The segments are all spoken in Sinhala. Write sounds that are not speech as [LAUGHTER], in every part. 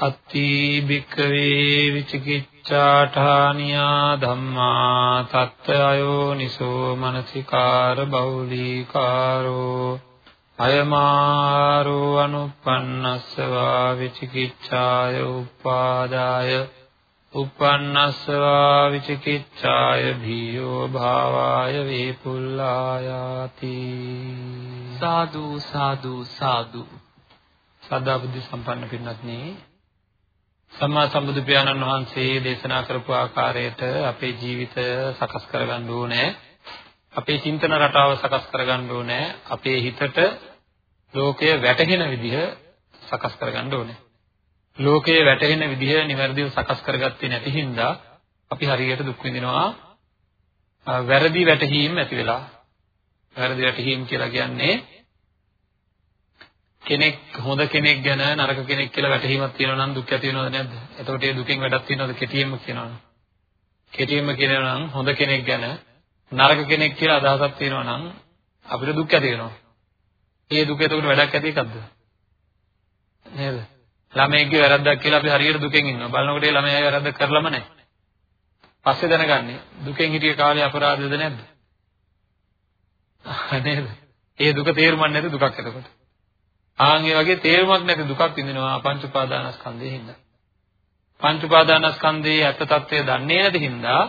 අත්ති භික්ඛවේ විචිකිච්ඡාඨානියා ධම්මා තත්ත්වයෝ නිසෝ මනසිකාර බෞලීකාරෝ අයමාරෝ අනුපන්නස්සවා විචිකිච්ඡාය උපාදාය uppannasva විචිකිච්ඡාය භීයෝ භාවාය වේපුල්ලායාති සාදු සාදු සාදු. සදා බුද්ධ සම්පන්න පින්වත්නි සම්මා සම්බුදු පියාණන් වහන්සේ දේශනා කරපු ආකාරයට අපේ ජීවිතය සකස් කරගන්න ඕනේ. අපේ චින්තන රටාව සකස් කරගන්න ඕනේ. අපේ හිතට ලෝකය වැටහෙන විදිහ සකස් කරගන්න ඕනේ. ලෝකයේ වැටෙන විදිහ નિවැරදිව සකස් කරගත්තේ නැති හින්දා අපි හරියට දුක් විඳිනවා. වැරදි වැටහීම් ඇති වෙලා. වැරදි වැටහීම් කියලා කියන්නේ කෙනෙක් හොඳ කෙනෙක් ගැන නරක කෙනෙක් කියලා වැටහීමක් තියෙනවා නම් දුක් ඇති වෙනවද නැද්ද? එතකොට ඒ දුකෙන් වැඩක් තියෙනවද කෙටියෙන්ම කියනවනම්? කෙටියෙන්ම කියනවා නම් හොඳ කෙනෙක් ගැන නරක කෙනෙක් කියලා අදහසක් තියෙනවා නම් අපිට දුක් ඇති වෙනවා. ඒ දුක එතකොට වැඩක් ඇති එකක්ද? නේද? ළමයෙක්ගේ වැරද්දක් කියලා අපි හරියට දුකෙන් ඉන්නවා. බලනකොට ඒ ළමයා වැරද්ද කරලම නැහැ. පස්සේ දැනගන්නේ දුකෙන් හිටිය කාලේ අපරාධද නැද්ද? [LAUGHS] නේද? ඒ දුක තේරුම් නැති දුකක් එතකොට. ආන් ඒ වගේ තේරුමක් නැති දුකක් විඳිනවා පංච උපාදානස්කන්ධයෙන් හින්දා. පංච උපාදානස්කන්ධයේ ඇත්ත తත්වය දන්නේ නැති හින්දා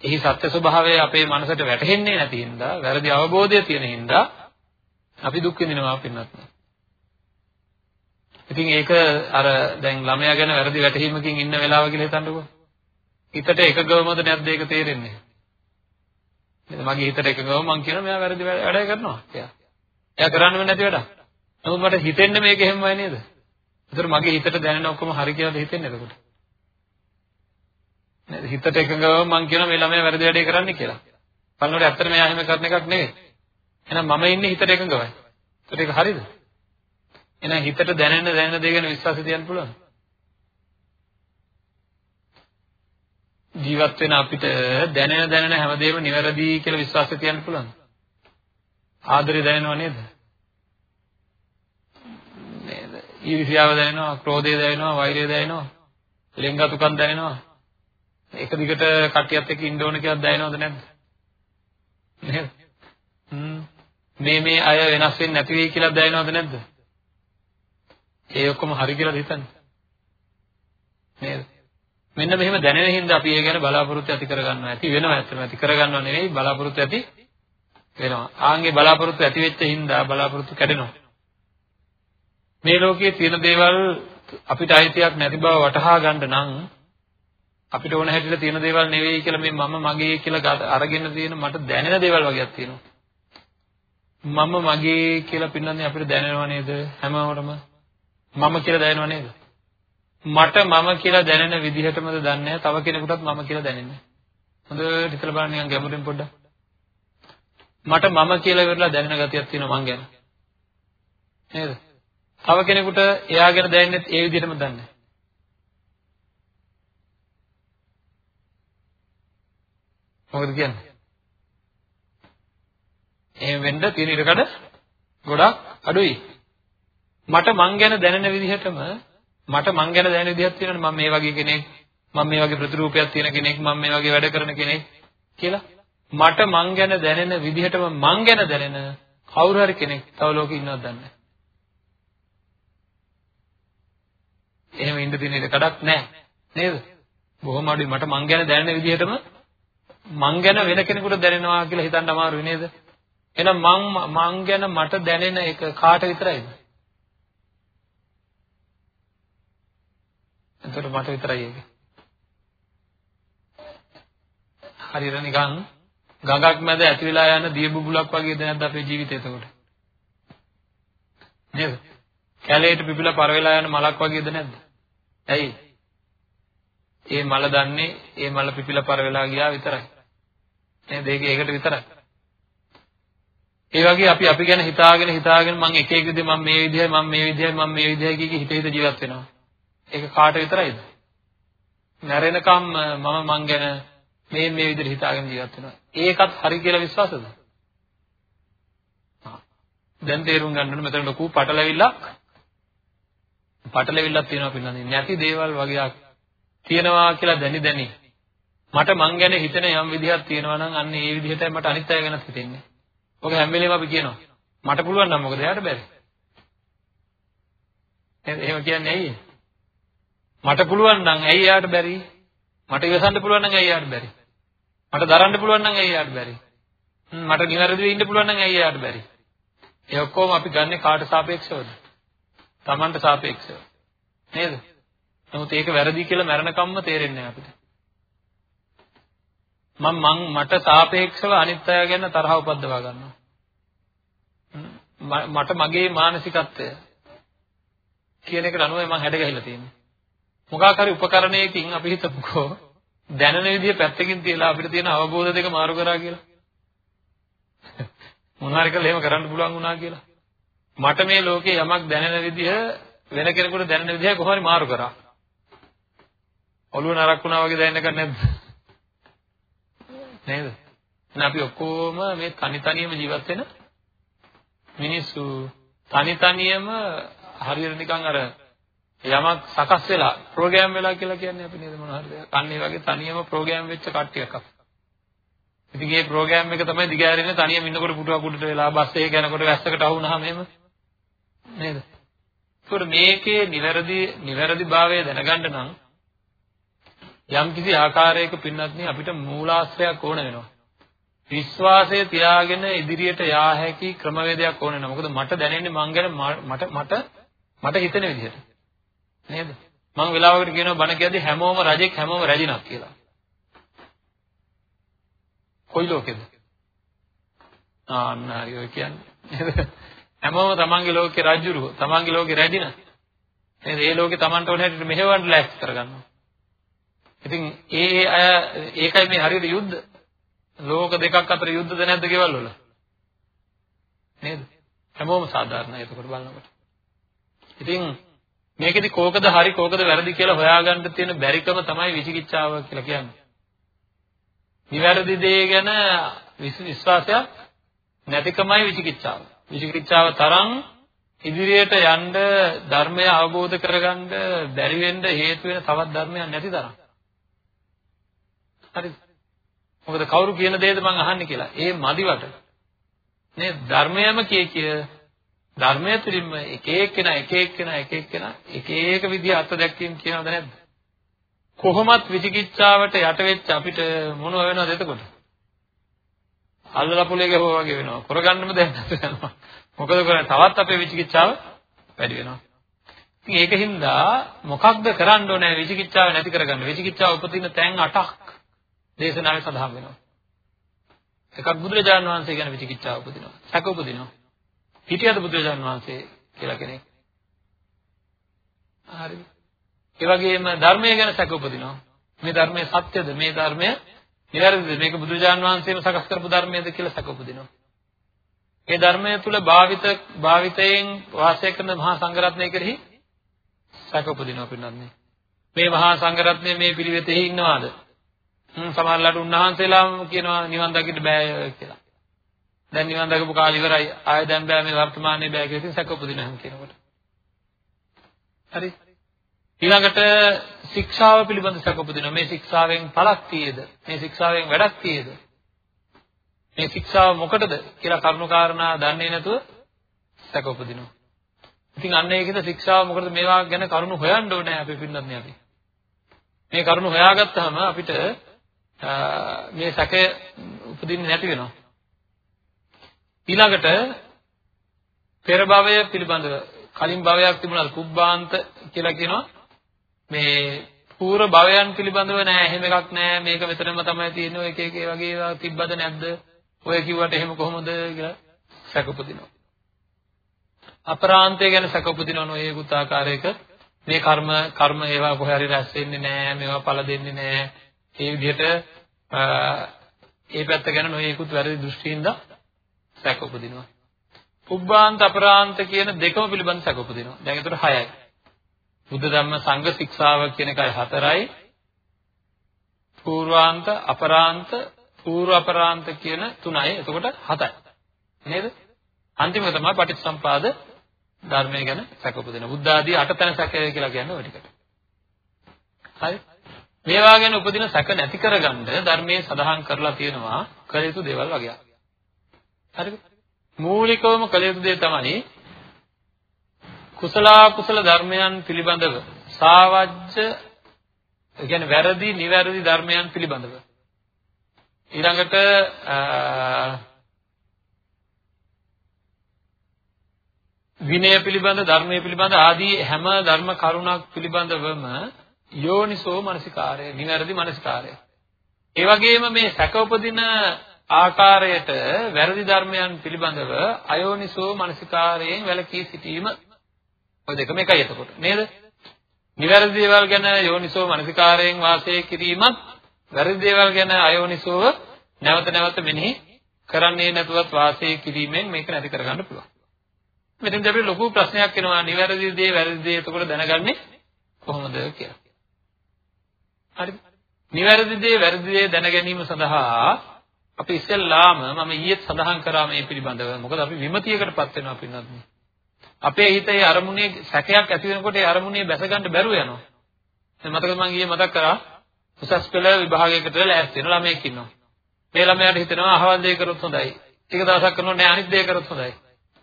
එහි සත්‍ය ස්වභාවය අපේ මනසට වැටහෙන්නේ නැති හින්දා වැරදි අවබෝධය තියෙන හින්දා අපි දුක් විඳිනවා පින්නත් නෑ. ඉතින් ඒක අර දැන් ළමයා ගැන වැරදි වැටහීමකින් ඉන්න වෙලාව කියලා හිතන්නකෝ. හිතට එකගවමද නැද්ද ඒක තේරෙන්නේ. මගේ හිතට එකගව මං කියන මෙයා වැරදි වැඩ කරනවා. එයා. එයා කරන්නම නැති වැඩ. නමුත් මට හිතෙන්නේ මේක එහෙමයි නේද? ඒතර මගේ හිතට දැනෙන ඔක්කොම හරි කියලාද හිතෙන්නේ එතකොට? නේද? හිතට එකගව මං කියන මේ ළමයා වැරදි වැඩේ කරන්නේ කියලා. බලනකොට ඇත්තට මෙයා එහෙම කරන එකක් නෙවෙයි. එහෙනම් මම ඉන්නේ හිතට එකගවයි. ඒතර ඒක හරිද? එහෙනම් හිතට දැනෙන දැනෙන දේ ගැන විශ්වාසය තියන්න පුළුවන්. ජීවත් වෙන අපිට දැනෙන දැනෙන හැමදේම නිවැරදි කියලා විශ්වාසය තියන්න පුළුවන්. ආදරය දැනෙනව නේද? නේද? ඊර්ෂ්‍යාව දැනෙනවා, ක්‍රෝධය දැනෙනවා, වෛරය දැනෙනවා, ලෙන්ගතුකම් දැනෙනවා. එක දිගට කට්ටියත් එක්ක ඉන්න ඕන කියලා දැනෙනවද නැද්ද? නේද? මේ මේ අය වෙනස් වෙන්නේ නැති වෙයි කියලා දැනෙනවද නැද්ද? ඒ ඔක්කොම හරි කියලාද හිතන්නේ? නේද? මෙන්න මෙහෙම දැනෙන හින්දා අපි ඒ ගැන බලාපොරොත්තු ඇති කරගන්නවා. ඇති වෙනවා ඇත්තම ඇති කරගන්නව නෙවෙයි බලාපොරොත්තු ඇති වෙනවා. ආන්ගේ බලාපොරොත්තු ඇති වෙච්ච හින්දා බලාපොරොත්තු කැඩෙනවා. මේ ලෝකයේ තියෙන දේවල් අපිට අයිතියක් නැති බව වටහා ගන්න නම් අපිට ඕන හැටියට තියෙන දේවල් නෙවෙයි කියලා මේ මම මගේ කියලා අරගෙන තියෙන මට දැනෙන දේවල් වගේක් තියෙනවා. මම මගේ කියලා පින්නන්නේ අපිට දැනෙනව නේද හැමෝටම මම කියලා දැනෙනව නේද? මට මම කියලා දැනෙන විදිහටමද දන්නේ තව කෙනෙකුටත් මම කියලා දැනෙන්නේ. හොඳට හිතලා බලන්න නිකන් ගැඹුරින් පොඩ්ඩක්. මට මම කියලා ඉවරලා දැනෙන ගතියක් තියෙනවා මං ගැන. නේද? තව කෙනෙකුට එයා ගැන දැනෙන්නේ ඒ විදිහටම දන්නේ. මොකද කියන්නේ? එහෙම වෙන්න තියෙන ඉඩකඩ ගොඩක් අඩුයි. මට මං ගැන දැනෙන විදිහටම මට මං ගැන දැනෙන විදිහක් තියෙනවනේ මම මේ වගේ කෙනෙක් මම මේ වගේ ප්‍රතිරූපයක් තියෙන කෙනෙක් මම මේ වගේ වැඩ කරන කෙනෙක් කියලා මට මං ගැන දැනෙන විදිහටම මං ගැන දැනෙන කවුරු හරි කෙනෙක් තව ලෝකෙ ඉන්නවද දන්නේ එහෙම ඉන්න තියෙන ඉඩ කඩක් නැහැ නේද බොහොම අඩුයි. මට මං ගැන දැනෙන විදිහටම මං ගැන වෙන කෙනෙකුට දැනෙනවා කියලා හිතන්න අමාරුයි නේද? එහෙනම් මං මං ගැන මට දැනෙන එක කාට විතරයිද? එතකොට මට විතරයි ඒක. හරියට නිකන් ගඟක් මැද ඇති වෙලා යන දිය බුබුලක් වගේද නැද්ද අපේ ජීවිතය එතකොට? නේද? කැලේට පිපිලා පර වෙලා යන මලක් වගේද නැද්ද? ඇයි? ඒ මල දන්නේ ඒ මල පිපිලා පර වෙලා ගියා විතරයි. නේද? ඒක ඒකට විතරයි. ඒ වගේ අපි අපි ගැන හිතාගෙන හිතාගෙන මම එක එක විදිහ මම මේ විදිහයි මම මේ විදිහයි මම මේ විදිහයි කිය හිත හිත ජීවත් වෙනවා. ඒක කාට විතරයිද? නැරෙනකම් මම මං ගැන මේ මේ විදිහට හිතාගෙන ජීවත් වෙනවා. ඒකත් හරි කියලා විශ්වාසද? දැන් තේරුම් ගන්න ඕනේ මෙතන ලොකු පටලැවිල්ලක් පටලැවිල්ලක් තියෙනවා පිළිබඳව. නැති දේවල් වගේක් තියෙනවා කියලා දැනි දැනි මට මං ගැන හිතෙන යම් විදිහක් තියෙනවා නම් අන්න ඒ විදිහටයි මට අනිත් අය ගැනත් හිතෙන්නේ. ඔක හැම වෙලේම අපි කියනවා. මට පුළුවන් නම් මොකද එයාට බැරි. එහෙම කියන්නේ ඇයි? මට පුළුවන් නම් ඇයි එයාට බැරි? මට ඉවසන්න පුළුවන් නම් ඇයි එයාට බැරි? මට දරන්න පුළුවන් නම් ඇයි එයාට බැරි? මට නිවැරදිව ඉන්න පුළුවන් නම් ඇයි එයාට බැරි? ඒ ඔක්කොම අපි ගන්නෙ කාට සාපේක්ෂවද? Tamanට සාපේක්ෂව. නේද? නමුත් ඒක වැරදි කියලා මරණකම්ම තේරෙන්නේ නැහැ අපිට. මම මං මට සාපේක්ෂව අනිත් අය ගැන තරහ උපද්දවා ගන්නවා. මට මගේ මානසිකත්වය කියන එකට අනුව මම හැඩ ගැහිලා තියෙන්නේ. මොකක් හරි උපකරණයකින් අපි හිතමුකෝ දැනන විදිය පැත්තකින් තියලා අපිට තියෙන අවබෝධ දෙක මාරු කරා කියලා. මොනාරි කළා එහෙම කරන්න පුළුවන් වුණා කියලා. මට මේ ලෝකේ යමක් දැනෙන විදිය වෙන කෙනෙකුට දැනෙන විදිය කොහොමද මාරු කරා. ඔළුව නරක් වුණා වගේ දැනෙන්න එක නැද්ද? නේද? එහෙනම් අපි ඔක්කොම මේ තනි තනියම ජීවත් වෙන මිනිස්සු තනි තනියම හරියට නිකන් අර යමක් සකස් වෙලා ප්‍රෝග්‍රෑම් වෙලා කියලා කියන්නේ අපි නේද මොනවද? අන්න ඒ වගේ තනියම ප්‍රෝග්‍රෑම් වෙච්ච කට්ටියක් අපි. ඉතින් මේ ප්‍රෝග්‍රෑම් එක තමයි දිගහැරෙන්නේ තනියම ඉන්නකොට පුටුවක් උඩට වෙලා බස් එකේ යනකොට වැස්සකට අහුනහම එහෙම නේද? ඒකට මේකේ නිවැරදි නිවැරදිභාවය දැනගන්න නම් යම් කිසි ආකාරයක පින්නත් අපිට මූලාශ්‍රයක් ඕන වෙනවා. විශ්වාසය තියාගෙන ඉදිරියට යා හැකි ක්‍රමවේදයක් ඕන වෙනවා. මොකද මට දැනෙන්නේ මං ගැන මට මට මට හිතෙන විදිහට. නේද? මං වෙලාවකට කියනවා බණ කියද්දි හැමෝම රජෙක් හැමෝම රැජිනක් කියලා. කොයි ලෝකෙද? ආන්න හරි ඔය කියන්නේ. හැමෝම තමන්ගේ ලෝකේ රජුරුව, තමන්ගේ ලෝකේ රැජින. නේද? ඒ ලෝකේ තමන්ට ඕන හැටියට මෙහෙවන්න ලෑස්ති කරගන්නවා. ඉතින් ඒ අය ඒකයි මේ හරියට යුද්ධ. ලෝක දෙකක් අතර යුද්ධද නැද්ද ගෙවල් වල? නේද? හැමෝම සාධාරණයි එතකොට බලනකොට. ඉතින් මේකෙදි කෝකද හරි කෝකද වැරදි කියලා හොයාගන්න තියෙන බැරිකම තමයි විචිකිච්ඡාව කියලා කියන්නේ. නිවැරදි දේ ගැන විශ්වාසයක් නැතිකමයි විචිකිච්ඡාව. විචිකිච්ඡාව තරම් ඉදිරියට යන්න ධර්මය අවබෝධ කරගන්න බැරි වෙන්න හේතු වෙන තවත් ධර්මයක් නැති තරම්. හරිද? මොකද කවුරු කියන දේද මං අහන්නේ කියලා. ඒ මදිවට. නේ ධර්මයම කිය කිය ධර්මය තුළින්ම එක එක්කෙනා එක එක්කෙනා එක එක්කෙනා එක එක විදිහ අර්ථ දැක්වීම කියනවද නැද්ද? කොහොමත් විචිකිච්ඡාවට යට වෙච්ච අපිට මොනව වෙනවද එතකොට? අල්ලලා පොලේ ගහුවා වගේ වෙනවා. කරගන්නම දැන් නැතනවා. මොකද කරන්නේ? තවත් අපේ විචිකිච්ඡාව වැඩි වෙනවා. ඉතින් ඒකින්ද මොකක්ද කරන්න ඕනේ විචිකිච්ඡාව නැති කරගන්න. විචිකිච්ඡාව උපදින තැන් 8ක් දේශනාවේ සඳහන් වෙනවා. එකක් බුදුරජාණන් වහන්සේ ගැන විචිකිච්ඡාව උපදිනවා. සැක උපදිනවා. හිටියද බුදුරජාණන් වහන්සේ කියලා කෙනෙක්? හරි. ඒ වගේම ධර්මය ගැන සැක උපදිනවා. මේ ධර්මය සත්‍යද? මේ ධර්මය නිවැරදිද? මේක බුදුරජාණන් වහන්සේම සකස් කරපු ධර්මයද කියලා සැක උපදිනවා. ඒ ධර්මය තුල භාවිත භාවිතයෙන් වාසය කරන මහා සංඝරත්නය කෙරෙහි සැක උපදිනවා පින්නන්නේ. මේ මහා සංඝරත්නය මේ පිළිවෙතෙහි ඉන්නවාද? සමහරලාට උන්වහන්සේලාම කියනවා නිවන් දකින්න බෑ කියලා. දැන් නිවන් දකපු කාලය ඉවරයි. ආයෙ දැන් බෑ මේ වර්තමානයේ බෑ කියලා ඉතින් සැක උපදින හැම කෙනෙකුට. හරි. ඊළඟට ශික්ෂාව පිළිබඳ සැක උපදිනවා. මේ ශික්ෂාවෙන් පළක් තියේද? මේ ශික්ෂාවෙන් වැඩක් තියේද? මේ ශික්ෂාව මොකටද කියලා කරුණාකාරණා දන්නේ නැතුව සැක උපදිනවා. ඉතින් අන්න ඒකද ශික්ෂාව මොකටද මේවා ගැන කරුණු හොයන්න ඕනේ අපි පින්නත් නේ අපි. මේ කරුණ හොයාගත්තාම අපිට මේ සැකය උපදින්නේ නැති වෙනවා. ඊළඟට පෙර භවය පිළිබඳව කලින් භවයක් තිබුණා කුබ්බාන්ත කියලා කියනවා. මේ පූර්ව භවයන් පිළිබඳව නෑ එහෙම එකක් නෑ. මේක මෙතනම තමයි තියෙන්නේ. ඔය එක එක වගේ ඒවා තිබ්බද නැද්ද? ඔය කිව්වට එහෙම කොහොමද කියලා සැක උපදිනවා. අපරාන්තය ගැන සැක උපදිනවා නොයේකුත් ආකාරයක. මේ කර්ම කර්ම ඒවා කොහේ හරි රැස් වෙන්නේ නැහැ මේවා ඵල දෙන්නේ නැහැ ඒ විදිහට ඒ පැත්ත ගැන නොයේකුත් වැරදි දෘෂ්ටිින්ද සැක උපදිනවා පුබ්බාන්ත අපරාන්ත කියන දෙකම පිළිබඳ සැක උපදිනවා දැන් ඒතර 6යි බුද්ධ ධම්ම සංඝ ශික්ෂාව කියන එකයි 4යි පූර්වාන්ත අපරාන්ත පූර්ව අපරාන්ත කියන 3යි එතකොට 7යි නේද අන්තිමක තමයි පටිච්චසම්පාද ධර්මය ගැන සැක උපදින. බුද්ධ ආදී අටතන සැකය කියලා කියන්නේ ওই ටිකට. හරි. මේවා ගැන උපදින සැක නැති කරගන්න ධර්මයේ සඳහන් කරලා තියෙනවා කළ යුතු දේවල් වගේක්. හරිද? මූලිකවම කළ යුතු දේ තමයි කුසල කුසල ධර්මයන් පිළිබඳව සාවජ්‍ය කියන්නේ වැරදි නිවැරදි ධර්මයන් පිළිබඳව. ඊළඟට විනය පිළිබඳ ධර්මයේ පිළිබඳ ආදී හැම ධර්ම කරුණක් පිළිබඳවම යෝනිසෝ මනසිකාරය නිවැරදි මනසිකාරය. ඒ වගේම මේ සැක උපදින ආකාරයට වැරදි ධර්මයන් පිළිබඳව අයෝනිසෝ මනසිකාරයෙන් වැළකී සිටීම ඔය දෙකම එකයි එතකොට නේද නිවැරදි දේවල් ගැන යෝනිසෝ මනසිකාරයෙන් වාසය කිරීමත් වැරදි දේවල් ගැන අයෝනිසෝව නැවත නැවත මෙනෙහි කරන්නේ නැතුවත් වාසය කිරීමෙන් මේක නැති කරගන්න පුළුවන් මෙතෙන්දී අපිට ලොකු ප්‍රශ්නයක් එනවා නිවැරදි දේ වැරදි දේ එතකොට දැනගන්නේ කොහොමද කියලා. හරිද? නිවැරදි දේ වැරදි දේ දැන ගැනීම සඳහා අපි ඉස්සෙල්ලාම මම ඊයේත් සඳහන් කරා මේ පිළිබඳව. මොකද අපි විමතියකටපත් වෙනවා පින්නත්. අපේ හිතේ අරමුණේ සැකයක් ඇති වෙනකොට ඒ අරමුණේ බැස ගන්න බැරුව යනවා. දැන් මතකද මම ඊයේ මතක් කරා උසස් පෙළ විභාගයකට ලෑස්ති වෙන ළමයෙක් ඉන්නවා. මේ ළමයාට හිතෙනවා අහවල් දේ කරොත් හොඳයි. ටික දවසක් කරනවා නෑ අනිත් දේ කරොත් හොඳයි.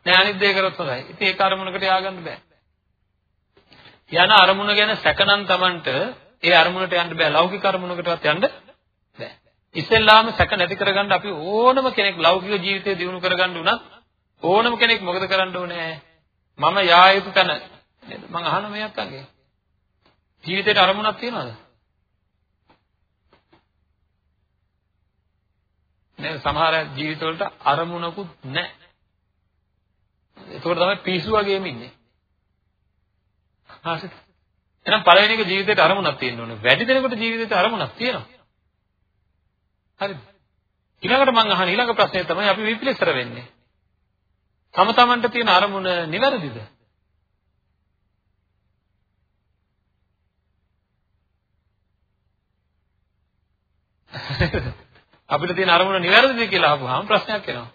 නෑ අනිත් දේ කරොත් හොඳයි. ඉතින් ඒක අරමුණකට ය아가න්න බෑ. යන අරමුණ ගැන සැකනම් Tamanට ඒ අරමුණට යන්න බෑ. ලෞකික අරමුණකටවත් යන්න බෑ. ඉස්සෙල්ලාම සැක නැති කරගන්න අපි ඕනම කෙනෙක් ලෞකික ජීවිතය දියුණු කරගන්න උනත් ඕනම කෙනෙක් මොකද කරන්න ඕනේ? මම යා යුතු තැන නේද? මම අහන මේ අත්තන්ගේ. ජීවිතේට අරමුණක් තියනවද? නේද? සමහර ජීවිතවලට අරමුණකුත් නැහැ. ඒකෝට තමයි පිස්සු වගේම ඉන්නේ. හරිද? එහෙනම් පළවෙනි එක ජීවිතේට අරමුණක් තියෙන්න ඕනේ. වැඩි දෙනෙකුට ජීවිතේට අරමුණක් තියෙනවා. හරිද? ඊළඟට මම අහන ඊළඟ ප්‍රශ්නේ තමයි අපි විපිලිසර වෙන්නේ. තම තමන්ට තියෙන අරමුණ නිවැරදිද? අපිට තියෙන අරමුණ නිවැරදිද කියලා අහපුවාම ප්‍රශ්නයක් එනවා.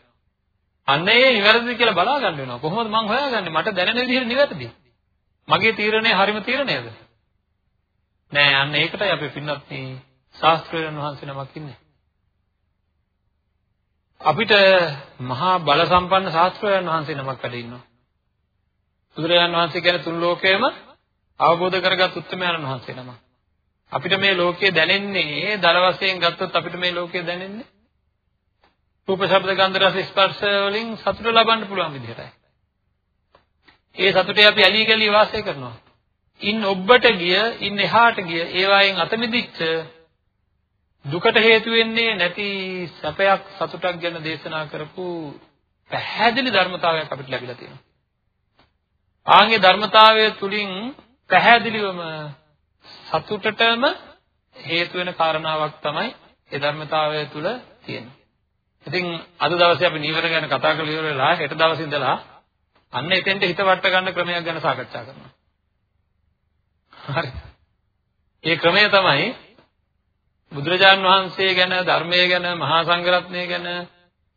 අන්න ඒ නිවැරදිද කියලා බලා ගන්න වෙනවා. කොහොමද මං හොයාගන්නේ? මට දැනෙන විදිහට නිවැරදි. මගේ තීරණය හරිම තීරණයද? නෑ අන්න ඒකටයි අපි පින්නත් මේ ශාස්ත්‍රඥ වහන්සේ නමක් ඉන්නේ. අපිට මහා බල සම්පන්න ශාස්ත්‍රඥ වහන්සේ නමක් වැඩ ඉන්නවා. බුදුරජාණන් වහන්සේ කියන්නේ තුන් ලෝකයේම අවබෝධ කරගත් උත්තරමයන් වහන්සේ නමක්. අපිට මේ ලෝකයේ දැනෙන්නේ දල වශයෙන් ගත්තොත් අපිට මේ ලෝකයේ දැනෙන්නේ රූප ශබ්ද ගන්ධ රස ස්පර්ශ වලින් සතුට ලබන්න පුළුවන් විදිහටයි. ඒ සතුටේ අපි ඇලී ගලී වාසය කරනවා. ඉන් ඔබට ගිය, ඉන් එහාට ගිය, ඒවායින් අත මිදිච්ච දුකට හේතු වෙන්නේ නැති සැපයක් සතුටක් ගැන දේශනා කරපු පැහැදිලි ධර්මතාවයක් අපිට ලැබිලා තියෙනවා. ආන්ගේ ධර්මතාවය තුලින් පැහැදිලිවම සතුටටම හේතු වෙන කාරණාවක් තමයි ඒ ධර්මතාවය තුල තියෙන්නේ. ඉතින් අද දවසේ අපි නීවර ගැන කතා කරලා ඉවර වෙලා හෙට දවසේ ඉඳලා අන්න එතෙන්ට හිත වට ගන්න ක්‍රමයක් ගැන සාකච්ඡා කරනවා. හරි. ඒ ක්‍රමය තමයි බුදුරජාන් වහන්සේ ගැන ධර්මය ගැන මහා සංඝරත්නය ගැන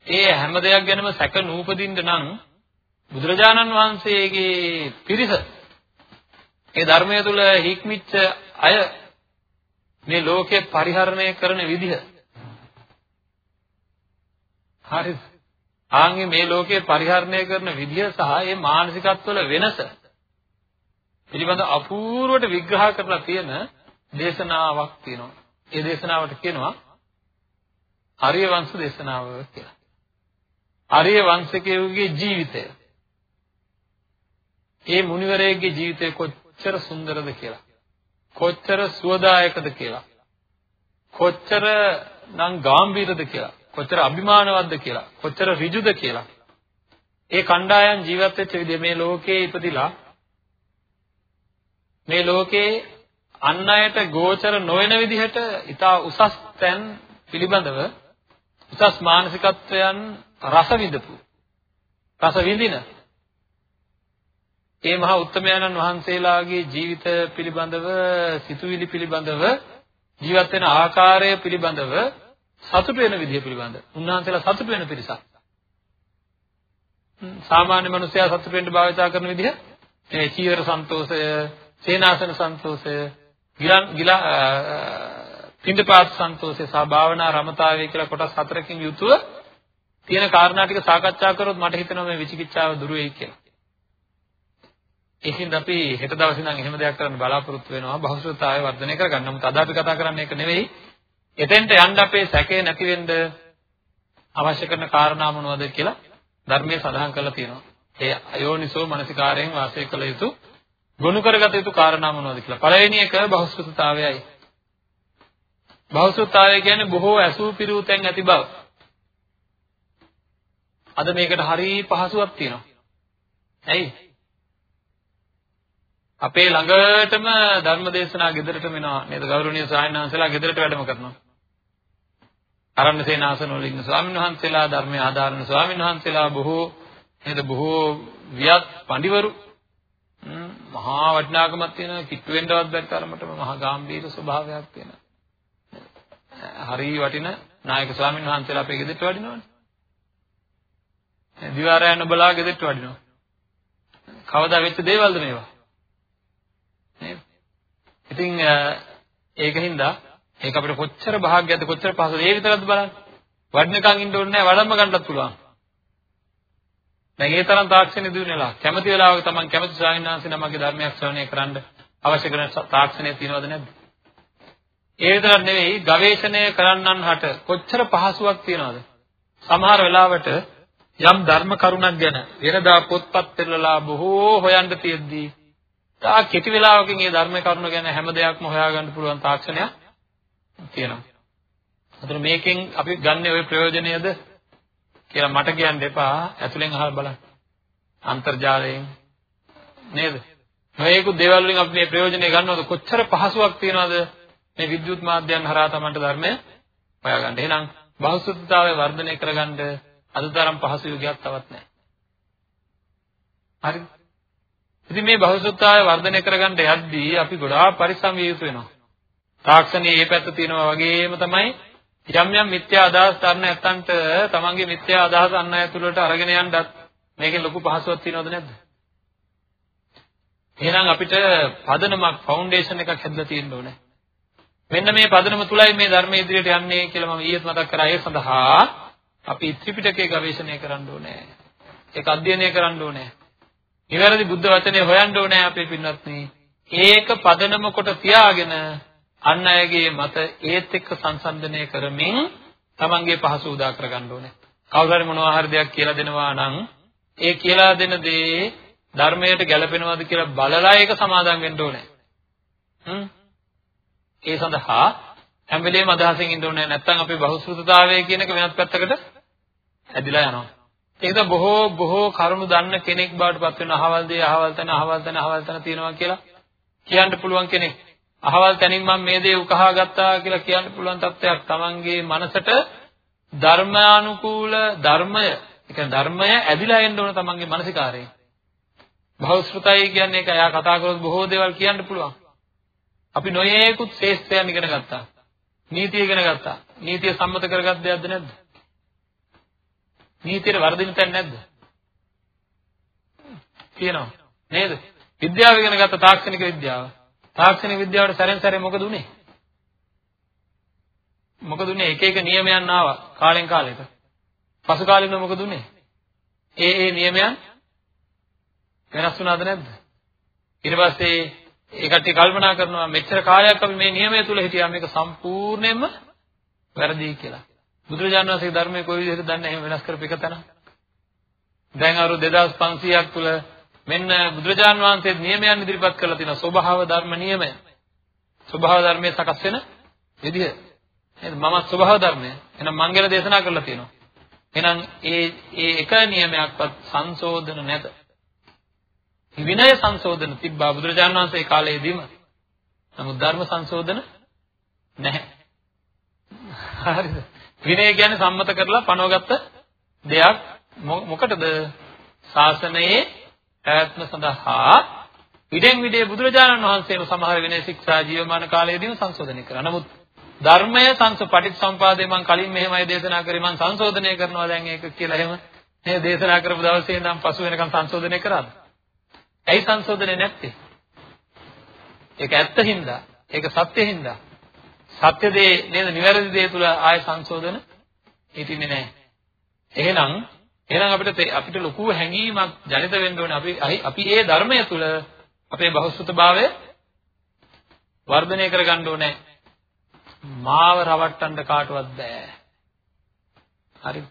ඒ හැම දෙයක් ගැනම සැක නූපදින්න නම් බුදුරජාණන් වහන්සේගේ පිරිස ඒ ධර්මය තුල හික්මිච්ච අය මේ ලෝකේ පරිහරණය කරන විදිහ හරිද? ආන්ගේ මේ ලෝකේ පරිහරණය කරන විදිය සහ ඒ මානසිකත්වවල වෙනස පිළිබඳ අපූර්වට විග්‍රහ කරලා තියෙන දේශනාවක් තියෙනවා. ඒ දේශනාවට කියනවා ආර්ය වංශ දේශනාව කියලා. ආර්ය වංශිකයෙකුගේ ජීවිතය. ඒ මුනිවරයෙක්ගේ ජීවිතය කොච්චර සුන්දරද කියලා. කොච්චර සුවදායකද කියලා. කොච්චර නම් ගැඹීරද කියලා. කොච්චර අභිමානවත්ද කියලා. කොච්චර ඍජුද කියලා. ඒ කණ්ඩායම් ජීවත් වෙච්ච විදිහ මේ ලෝකේ ඉපදිලා මේ ලෝකේ අන් අයට ගෝචර නොවන විදිහට ඊටා උසස් තැන් පිළිබඳව උසස් මානසිකත්වයන් රස විඳපු. රස විඳින. ඒ මහා උත්තමයන්න් වහන්සේලාගේ ජීවිත පිළිබඳව සිතුවිලි පිළිබඳව ජීවත් වෙන ආකාරය පිළිබඳව සතුට වෙන විදිහ පිළිබඳ. උන්වහන්සේලා සතුට වෙන පිරිසක්. සාමාන්‍ය මිනිසයා සතුට වෙන්න භාවිතා කරන විදිහ? මේ චීවර සන්තෝෂය සේනාසන සන්තෝෂය ගිලන් ගිලා පින්දපාත සන්තෝෂය සහ භාවනා රමතාවය කියලා කොටස් හතරකින් යුතුව තියෙන කාරණා ටික සාකච්ඡා කරොත් මට හිතෙනවා මේ විචිකිච්ඡාව දුරු වෙයි කියලා. ඒකින්ද අපි හෙට දවසේ ඉඳන් එහෙම දෙයක් කරන්න බලාපොරොත්තු වෙනවා බහුසුතාවය වර්ධනය කරගන්න. නමුත් අද අපි කතා කරන්නේ ඒක නෙවෙයි. එතෙන්ට යන්න අපේ සැකේ නැති වෙන්න අවශ්‍ය කරන කාරණා මොනවද කියලා ධර්මයේ සඳහන් කරලා තියෙනවා. ඒ අයෝනිසෝ මනසිකාරයෙන් වාසය කළ යුතු ගොනු කරගත යුතු කාරණා මොනවද කියලා. පළවෙනි එක බහුසුතාවයයි. බහුසුතාවය කියන්නේ බොහෝ ඇසූ පිරූ තැන් ඇති බව. අද මේකට හරි පහසුවක් තියෙනවා. ඇයි? අපේ ළඟටම ධර්ම දේශනා ගෙදරටම එනවා නේද ගෞරවනීය ස්වාමීන් වහන්සේලා ගෙදරට වැඩම කරනවා. අරණ්‍ය සේනාසන වල ඉන්න ස්වාමීන් වහන්සේලා ධර්මය ආධාරණ ස්වාමීන් වහන්සේලා බොහෝ නේද බොහෝ වියත් පඬිවරු මහා වටිනාකමක් තියෙන කිට්ටු වෙන්නවත් බැරි තරමටම මහා ගැඹීර ස්වභාවයක් තියෙන. හරි වටින නායක ස්වාමීන් වහන්සේලා අපේ ගෙදරට වඩිනවනේ. දිවාරයන් බලා ගෙදරට වඩිනවා. කවදා වෙච්ච දේවල්ද මේවා? නේද? ඉතින් ඒකින්ද ඒක අපිට කොච්චර භාග්‍යයක්ද කොච්චර පහසුද ඒ විතරක්ද බලන්න. වඩනකම් ඉන්න ඕනේ නැහැ වඩම්ම ගන්නත් පුළුවන්. දැන් ඒ තරම් තාක්ෂණය දිනුනලා කැමති වෙලාවක තමන් කැමති ස්වාමීන් වහන්සේ නමගේ ධර්මයක් ශ්‍රවණය කරන්න අවශ්‍ය කරන තාක්ෂණය තියෙනවද නැද්ද? ඒ විතරක් නෙවෙයි ගවේෂණය කරන්නන් හට කොච්චර පහසුවක් තියනවද? සමහර වෙලාවට යම් ධර්ම කරුණක් ගැන වෙනදා පොත්පත් පෙරලලා බොහෝ හොයන්න තියෙද්දී තා කෙටි වෙලාවකින් මේ ධර්ම කරුණ ගැන හැම දෙයක්ම හොයාගන්න පුළුවන් තාක්ෂණයක් තියෙනවා. අතන මේකෙන් අපි ගන්න ওই ප්‍රයෝජනයද කියලා මට කියන්න එපා. ඇතුලෙන් අහලා බලන්න. අන්තර්ජාලයෙන් නේද? මේකු දේවල් වලින් අපි මේ ප්‍රයෝජනය ගන්නවද කොච්චර පහසුවක් තියනවද මේ විද්‍යුත් මාධ්‍යයන් හරහා Tamanට ධර්මය හොයාගන්න. එහෙනම් බහුසුද්ධතාවය වර්ධනය කරගන්න අද තරම් පහසු යුගයක් තවත් නැහැ. හරිද? ඉතින් මේ බහුසුද්ධතාවය වර්ධනය කරගන්න යද්දී අපි ගොඩාක් පරිස්සම් විය යුතු වෙනවා. තාක්ෂණයේ මේ පැත්ත තියෙනවා වගේම තමයි යම් යම් මිත්‍යා අදහස් ගන්න නැත්තන්ට තමන්ගේ මිත්‍යා අදහස් අන් අය තුළට අරගෙන යන්නත් මේකේ ලොකු පහසුවක් තියෙනවද නැද්ද? එහෙනම් අපිට පදනමක් ෆවුන්ඩේෂන් එකක් හැදලා තියෙන්න ඕනේ. මෙන්න මේ පදනම තුලයි මේ ධර්ම ඉදිරියට යන්නේ කියලා මම ඊයේත් මතක් කරා. ඒ සඳහා අපි ත්‍රිපිටකය ගවේෂණය කරන්න ඕනේ. ඒක අධ්‍යයනය කරන්න ඕනේ. නිවැරදි බුද්ධ වචනේ හොයන්න ඕනේ අපේ පින්වත්නි. ඒක පදනම කොට තියාගෙන අන් අයගේ මත ඒත් එක්ක සංසන්දනය කරමින් තමන්ගේ පහසු උදා කරගන්න ඕනේ. කවුරු හරි මොනවා හරි දෙයක් කියලා දෙනවා නම් ඒ කියලා දෙන දේ ධර්මයට ගැලපෙනවද කියලා බලලා ඒක සමාදන් වෙන්න ඕනේ. හ්ම්. ඒ සඳහා හැම වෙලේම අදහසින් ඉන්න ඕනේ නැත්නම් අපේ බහුශ්‍රృతතාවය කියන එක වෙනත් පැත්තකට ඇදිලා යනවා. ඒකද බොහෝ බොහෝ කරුණු දන්න කෙනෙක් බවට පත් වෙන අහවල් දේ අහවල් තැන අහවල් තැන අහවල් තැන තියෙනවා කියලා කියන්න පුළුවන් කෙනෙක්. අහවල් තැනින් මම මේ දේ උකහා ගත්තා කියලා කියන්න පුළුවන් තත්ත්වයක් තමන්ගේ මනසට ධර්මානුකූල ධර්මය ඒ කියන්නේ ධර්මය ඇදිලා එන්න ඕන තමන්ගේ මානසිකාරයෙන්. භවශ්‍රුතයි කියන්නේ ඒක. එයා කතා කරොත් බොහෝ දේවල් කියන්න පුළුවන්. අපි නොයේකුත් ශ්‍රේෂ්ඨයන් ඉගෙන ගත්තා. නීතිය ඉගෙන ගත්තා. නීතිය සම්මත කරගත් දෙයක්ද නැද්ද? නීතියට වර්ධින තැන් නැද්ද? තියෙනවා. නේද? විද්‍යාව ඉගෙන ගත්ත තාක්ෂණික විද්‍යාව. තාක්ෂණික විද්‍යාවට සැරෙන් සැරේ මොකද උනේ? මොකද උනේ එක එක නියමයන් ආවා කාලෙන් කාලෙට. පසු කාලෙන්න මොකද උනේ? ඒ ඒ නියමයන් වෙනස් වුණාද නැද්ද? ඊට පස්සේ ඒ කට්ටිය කල්පනා කරනවා මෙච්චර කාලයක් අපි මේ නියමය තුල හිටියා මේක සම්පූර්ණයෙන්ම වැරදි කියලා. බුදුරජාණන් වහන්සේගේ ධර්මයේ කොයි විදිහට දන්නේ එහෙම වෙනස් කරපු එක තැන. දැන් අවුරුදු 2500ක් තුල මෙන්න බුදුරජාණන් වහන්සේ නියමයන් ඉදිරිපත් කරලා තියෙනවා ස්වභාව ධර්ම නියමය. ස්වභාව ධර්මයේ සකස් වෙන විදිහ. නේද? මම ස්වභාව ධර්මය. එහෙනම් මංගල දේශනා කරලා තියෙනවා. එහෙනම් ඒ ඒ එක නියමයක්වත් සංශෝධන නැත. විනය සංශෝධන තිබ්බා බුදුරජාණන් වහන්සේ කාලයේදීම. නමුත් ධර්ම සංශෝධන නැහැ. හරිද? විනය කියන්නේ සම්මත කරලා පනවගත්ත දෙයක් මොකටද? ශාසනයේ පැවැත්ම සඳහා විදෙන් විදේ බුදුරජාණන් වහන්සේම සමහර විනය ශික්ෂා ජීවමාන කාලයේදීම සංශෝධනය කරා. නමුත් ධර්මය සංස පටිච්චසම්පාදේ මම කලින් මෙහෙමයි දේශනා කරේ මම සංශෝධනය කරනවා දැන් ඒක කියලා එහෙම මේ දේශනා කරපු දවසේ ඉඳන් පසු වෙනකම් සංශෝධනය කරාද? ඇයි සංශෝධනය නැත්තේ? ඒක ඇත්ත හින්දා, ඒක සත්‍ය හින්දා. සත්‍ය දේ නේද නිවැරදි දේ තුල ආය සංශෝධන හිටින්නේ නැහැ. එහෙනම් එහෙනම් අපිට අපිට ලොකු හැඟීමක් ජනිත වෙන්න ඕනේ අපි අපි ඒ ධර්මය තුල අපේ බහුසුතභාවය වර්ධනය කරගන්න ඕනේ. මාව රවට්ටන්න කාටවත් බෑ. හරි.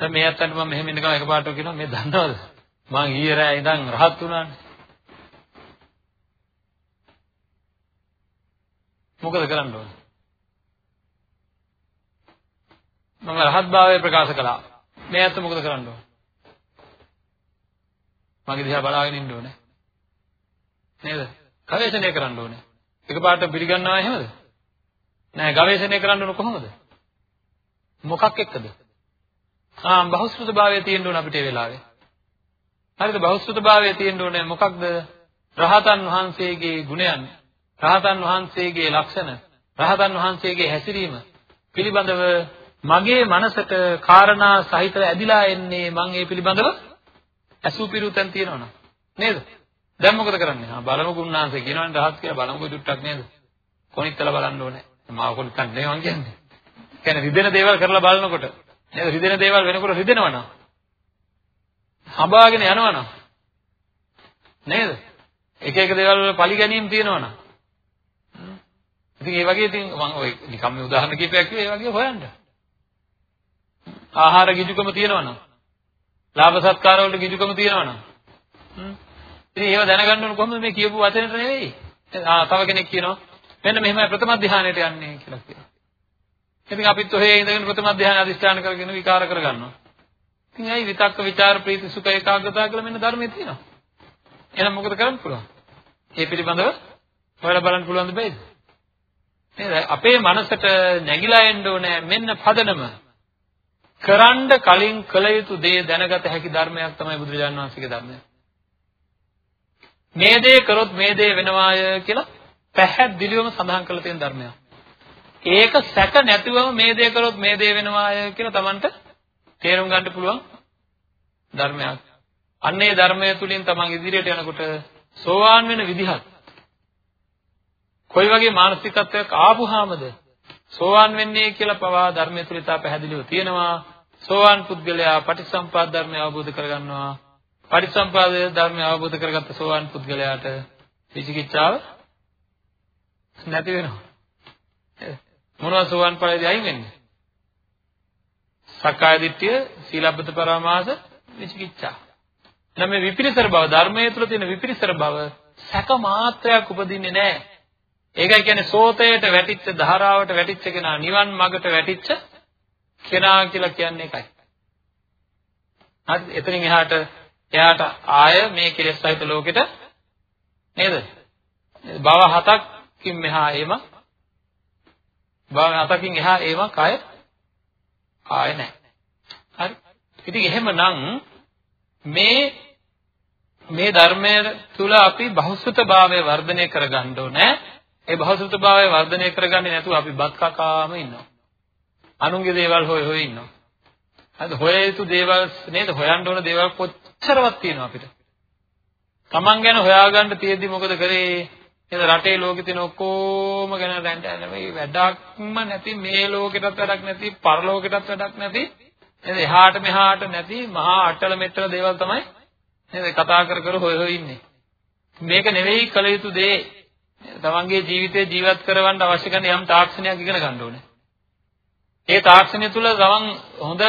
දැන් මේ අතට මම මෙහෙම ඉන්න ගමන් එකපාරට කියනවා මේ දන්නවද? මං ඊයේ රෑ ඉඳන් රහත් වුණානේ. මොකද කරන්න ඕනේ? මම රහත් භාවය ප්‍රකාශ කළා. මේ ඇත්ත මොකද කරන්න ඕනේ? මගේ දිහා බලාගෙන ඉන්න ඕනේ. නේද? ගවේෂණය කරන්න ඕනේ. එකපාරට පිළිගන්නවා එහෙමද? නෑ ගවේෂණය කරන්න ඕන කොහොමද? මොකක් එක්කද? ආ බහුශ්‍රృత භාවය තියෙන්න ඕන අපිට ඒ වෙලාවේ. හරිද බහුශ්‍රృత භාවය තියෙන්න ඕනේ මොකක්ද? රහතන් වහන්සේගේ ගුණයන්, රහතන් වහන්සේගේ ලක්ෂණ, රහතන් වහන්සේගේ හැසිරීම පිළිබඳව මගේ මනසට කාරණා සහිතව ඇදිලා එන්නේ මම ඒ පිළිබඳව ඇසූ පිරුතෙන් තියෙනවනේ නේද? දැන් මොකද කරන්නේ? ආ බලමු ගුණාංශ කියනවනේ රහත් කියලා. බලමු දුට්ටක් නේද? කොනිත්තල බලන්න ඕනේ? මාව කොනිත්තක් නෙවෙයි මං කියන්නේ? කියන්නේ රිදෙන දේවල් කරලා බලනකොට. නේද? රිදෙන දේවල් වෙනකොට රිදෙනවනම් හඹාගෙන යනවනම් නේද? එක එක දේවල් වල පලි ගැනීම තියෙනවනම් ඉතින් ඒ වගේ ඉතින් මම ඔය නිකම් මේ උදාහරණ කීපයක් කිව්වා ඒ වගේ හොයන්න. ආහාර ගිජුකම තියෙනවනම්? ලාභ සත්කාර වලට ගිජුකම තියෙනවනම්? ඉතින් ඒව දැනගන්න ඕන කොහොමද මේ කියපු වචනෙට නෙවෙයි? ආ තව කෙනෙක් කියනවා. මෙන්න මෙහෙමයි ප්‍රථම ධානයට යන්නේ කියලා කියනවා. ඉතින් අපිත් ඔහේ ඉඳගෙන ප්‍රථම ධානය අදිෂ්ඨාන කරගෙන විකාර කරගන්නවා. ඉතින් ඇයි විතක්ක ਵਿਚාර ප්‍රීති සුඛ ඒකාග්‍රතාව කියලා මෙන්න ධර්මයේ තියෙනවා? එහෙනම් මොකද කරන්න පුළුවන්? ඒ පිළිබඳව හොයලා බලන්න පුළුවන් දෙයිද නේද? අපේ මනසට නැగిලා එන්න ඕනේ මෙන්න පදනම. කරන්න කලින් කළ යුතු දේ දැනගත හැකි ධර්මයක් තමයි බුදුරජාණන් වහන්සේගේ ධර්මය. මේ දේ කරොත් මේ දේ වෙනවාය කියලා පැහැදිලිවම සඳහන් කරලා තියෙන ධර්මයක්. ඒක සැක නැතිවම මේ දේ කරොත් මේ දේ වෙනවාය කියලා Tamanට තේරුම් ගන්න පුළුවන් ධර්මයක්. අන්නේ ධර්මය තුලින් Taman ඉදිරියට යනකොට සෝවාන් වෙන විදිහත් කොයි වගේ මානසිකත්වයක් ආපුහාමද සෝවාන් වෙන්නේ කියලා පවා ධර්මයේ තුල ඉතා පැහැදිලිව තියෙනවා. සෝවාන් පුද්ගලයා පටිසම්පාද ධර්මය අවබෝධ කරගන්නවා. පටිසම්පාද ධර්මය අවබෝධ කරගත්ත සෝවාන් පුද්ගලයාට විචිකිච්ඡාව නැති වෙනවා. මොනවා සෝවාන් ඵලයේදී අයින් වෙන්නේ? සක්කාය දිට්ඨිය, සීලබ්බත පරාමාස, විචිකිච්ඡා. නම් මේ විපිරිසර බව ධර්මයේ තුල තියෙන විපිරිසර බව සැක මාත්‍රයක් උපදින්නේ නැහැ. ඒකයි කියන්නේ සෝතයට වැටිච්ච ධාරාවට වැටිච්ච කෙනා නිවන් මගට වැටිච්ච කෙනා කියලා කියන්නේ ඒකයි. හරි එතනින් එහාට එයාට ආය මේ කෙලෙස් සහිත ලෝකෙට නේද? භව හතක්කින් මෙහා එම භව හතකින් එහා එම කය ආය නැහැ. හරි. ඉතින් එහෙමනම් මේ මේ ධර්මයේ තුල අපි බහුසුත භාවය වර්ධනය කරගන්න ඕනේ. ඒ බහසුතභාවය වර්ධනය කරගන්නේ නැතුව අපි බත් කකාම ඉන්නවා. අනුන්ගේ දේවල් හොය හොය ඉන්නවා. හරිද? හොය යුතු දේවල් නේද? හොයන්න ඕන දේවල් කොච්චරවත් තියෙනවා අපිට. Taman ගැන හොයාගන්න තියෙද්දි මොකද කරේ? නේද? රටේ ලෝකෙ තියෙන ඔක්කොම ගැන දැන්ට නෙමෙයි වැඩක්ම නැති මේ ලෝකෙටත් වැඩක් නැති පරලෝකෙටත් වැඩක් නැති නේද? එහාට මෙහාට නැති මහා අටල මෙට්ටල දේවල් තමයි නේද? කතා කර කර හොය හොය ඉන්නේ. මේක නෙවෙයි කළ යුතු දේ. තමන්ගේ ජීවිතේ ජීවත් කරවන්න අවශ්‍ය කරන යම් තාක්ෂණයක් ඉගෙන ගන්න ඕනේ. ඒ තාක්ෂණය තුල තමන් හොඳ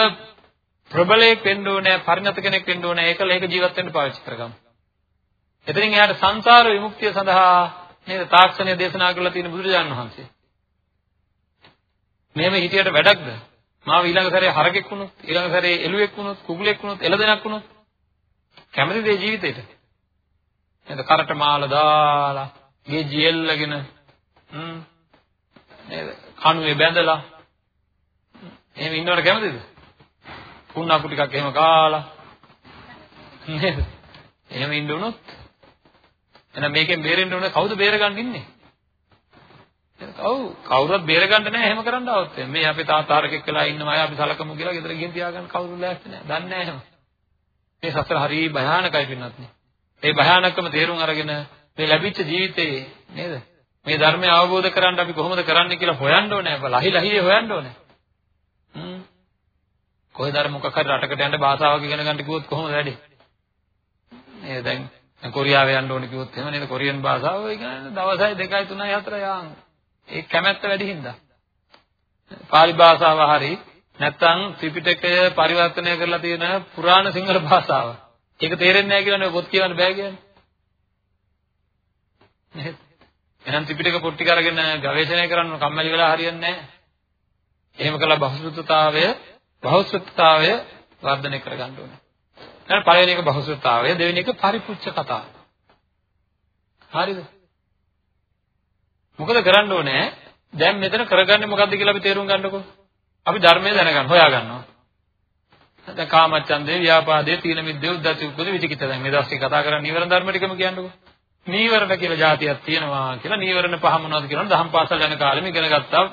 ප්‍රබලයෙක් වෙන්න ඕනේ, පරිණත කෙනෙක් වෙන්න ඕනේ. ඒකල ඒක ජීවත් වෙන්න පාවිච්චි කරගමු. එතනින් එහාට සංසාර විමුක්තිය සඳහා නේද තාක්ෂණය දේශනා කරලා තියෙන බුදුරජාණන් වහන්සේ. මෙහෙම හිටියට වැඩක්ද? මාව ඊළඟ සැරේ හරකෙක් වුණොත්, ඊළඟ සැරේ එළුවෙක් වුණොත්, කුකුලෙක් වුණොත්, එළදෙනක් වුණොත් කැමතිද ඒ ජීවිතේට? නේද? කරට මාල දාලා, ගේ ජීල්ලගෙන හ්ම් නේද? කණුවේ බැඳලා එහෙම ඉන්නවට කැමතිද? කුණාකු ටිකක් එහෙම කාලා නේද? එහෙම ඉන්න උනොත් එහෙනම් මේකෙන් බේරෙන්න ඕනේ කවුද බේරගන්න ඉන්නේ? ඔව් කවුරුත් බේරගන්න නැහැ එහෙම කරන්න આવත් මේ අපේ තාත්තාරකෙක් වෙලා ඉන්නවා අය අපි සලකමු කියලා ගෙදර ගිහින් තියාගන්න කවුරුත් ලෑස්ති නැහැ. දන්නේ නැහැ එහෙම. මේ සතර හරි භයානකයි පින්නත් නේ. ඒ භයානකම තේරුම් අරගෙන මේ ලැබිච්ච ජීවිතේ නේද? මේ ධර්මය අවබෝධ කරගන්න අපි කොහොමද කරන්නේ කියලා හොයන්න ඕනේ. ලහි ලහියේ හොයන්න ඕනේ. හ්ම්. කොහෙද අර මොකක් හරි රටකට යන්න භාෂාවක් ඉගෙන ගන්න කිව්වොත් කොහොමද වැඩේ? නේද දැන් කොරියාවේ යන්න ඕනේ කිව්වොත් එහෙම නේද කොරියන් භාෂාව ඉගෙන දවසයි 2යි 3යි 4යි යාන්. ඒ කැමැත්ත වැඩි හින්දා. පාලි භාෂාව හරි නැත්නම් ත්‍රිපිටකය පරිවර්තනය කරලා තියෙන පුරාණ සිංහල භාෂාව. ඒක තේරෙන්නේ නැහැ කියලා නේ පොත් කියවන්න බෑ කියන්නේ. නේද? එහෙනම් ත්‍රිපිටක පොත් ටික අරගෙන ගවේෂණය කරන්න කම්මැලි වෙලා හරියන්නේ නැහැ. එහෙම කළා බහුසුතතාවය බහුසුතතාවය වර්ධනය කරගන්න ඕනේ. දැන් පළවෙනි එක බහුසුතතාවය දෙවෙනි එක පරිපුච්ඡ කතාව. හරිද? මොකද කරන්න ඕනේ? දැන් මෙතන කරගන්නේ මොකද්ද කියලා අපි තේරුම් ගන්නකො. අපි ධර්මය දැනගන්න හොයා ගන්නවා. දැන් කාමච්ඡන්දේ, ව්‍යාපාදේ, තීන මිද්දේ, උද්ධච්ච කුක්කුද විචිකිච්ඡ දැන් මේ දවස්වල කතා කරන්නේ නීවරණ ධර්ම ටිකම කියන්නකො. නීවරණ කියලා જાතියක් තියෙනවා කියලා නීවරණ පහ මොනවද කියනවද? දහම් පාසල් යන කාලෙම ඉගෙන ගත්තා.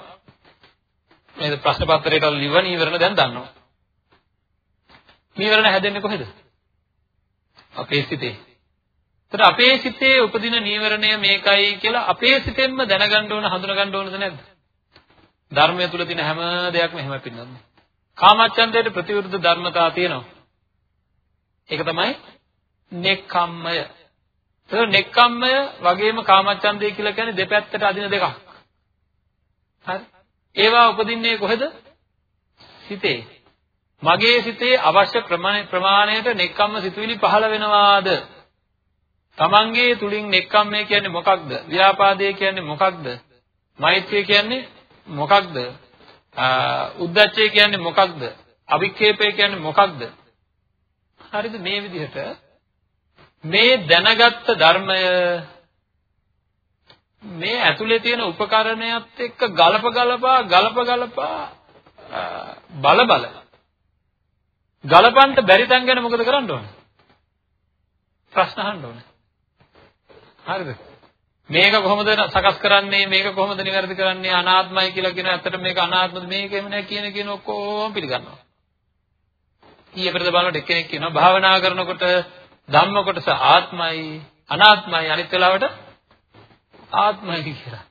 මේ ප්‍රශ්න පත්‍රයට ලිව නීවරණ දැන් දන්නවා. නීවරණ හැදෙන්නේ කොහෙද? අපේ සිතේ. ඒතර අපේ සිතේ උපදින නීවරණය මේකයි කියලා අපේ සිතෙන්ම දැනගන්න ඕන හඳුනගන්න ඕනද නැද්ද? ධර්මය තුල තියෙන හැම දෙයක්ම එහෙම පින්නන්නේ. කාමච්ඡන්දයට ප්‍රතිවිරුද්ධ ධර්මතා තියෙනවා. ඒක තමයි නෙක්ඛම්මය. ඒක නෙක්ඛම්මය වගේම කාමච්ඡන්දය කියලා කියන්නේ දෙපැත්තට අදින දෙකක්. හරි. ඒවා උපදින්නේ කොහෙද? සිතේ. මගේ සිතේ අවශ්‍ය ප්‍රමාණයට නෙක්ඛම්ම සිතුවිලි පහළ වෙනවාද? තමන්ගේ තුලින් නෙක්ඛම්මය කියන්නේ මොකක්ද? ව්‍යාපාදය කියන්නේ මොකක්ද? මෛත්‍රිය කියන්නේ මොකක්ද? උද්දච්චය කියන්නේ මොකක්ද? අවික්ෂේපය කියන්නේ මොකක්ද? හරිද මේ විදිහට මේ දැනගත්ත ධර්මය මේ ඇතුලේ තියෙන උපකරණයත් එක්ක ගලප ගලපා ගලප ගලපා බල බල ගලපන්න බැරි තැන් ගැන මොකද කරන්න ඕනේ? ප්‍රශ්න අහන්න ඕනේ. හරිද? මේක කොහොමද සකස් කරන්නේ මේක කොහොමද නිවැරදි කරන්නේ අනාත්මයි කියලා කියන ඇත්තට මේක අනාත්මද මේකෙම නෑ කියන කියන ඔක්කොම පිළිගන්නවා. ඊයකට බලනකොට එක්කෙනෙක් කියනවා භාවනා කරනකොට ධම්ම කොටස ආත්මයි අනාත්මයි අනිත් වෙලාවට ආත්මයි කියලා.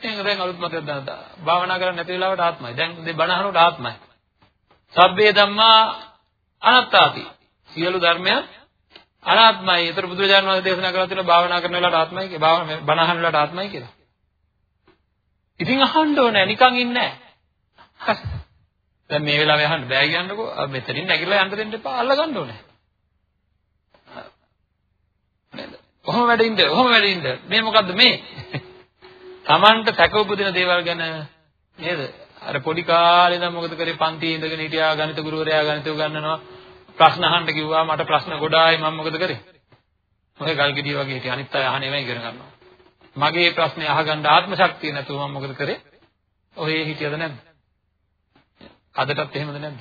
එහෙනම් දැන් අලුත් මතයක් දාන්න. භාවනා කරන්නේ නැති වෙලාවට ආත්මයි. දැන් මේ බණ අහනකොට ආත්මයි. සබ්බේ ධම්මා අනාත්තාති. සියලු ධර්මයන් අනාත්මයි. ඒතර බුදුරජාණන් වහන්සේ දේශනා කරලා තියෙනවා භාවනා කරන වෙලාවට ආත්මයි කියලා. භාවනා බණ අහන වෙලාවට ආත්මයි කියලා. ඉතින් අහන්න ඕනේ නිකන් ඉන්නේ නැහැ. දැන් මේ වෙලාවේ අහන්න බෑ කියන්නකෝ. මෙතනින් නැගිටලා යන්න දෙන්න එපා. අල්ල ගන්න ඕනේ. නේද? කොහොම වැඩින්ද? කොහොම වැඩින්ද? මේ මොකද්ද මේ? Tamanට සැක උපදින දේවල් ගැන නේද? අර පොඩි කාලේ ඉඳන් මොකද කරේ පන්තියේ ඉඳගෙන හිටියා ගණිත ගුරුවරයා ගණිත උගන්වනවා ප්‍රශ්න අහන්න කිව්වා මට ප්‍රශ්න ගොඩායි මම මොකද කරේ? ඔය ගල් ගෙඩිය වගේ හිටිය අනිත් අය අහන්නේ නැහැ ඉගෙන ගන්නවා. මගේ ප්‍රශ්නේ අහගන්න ආත්ම ශක්තිය නැතුව මම මොකද කරේ? ඔය හිටියද නැද්ද? අදටත් එහෙමද නැද්ද?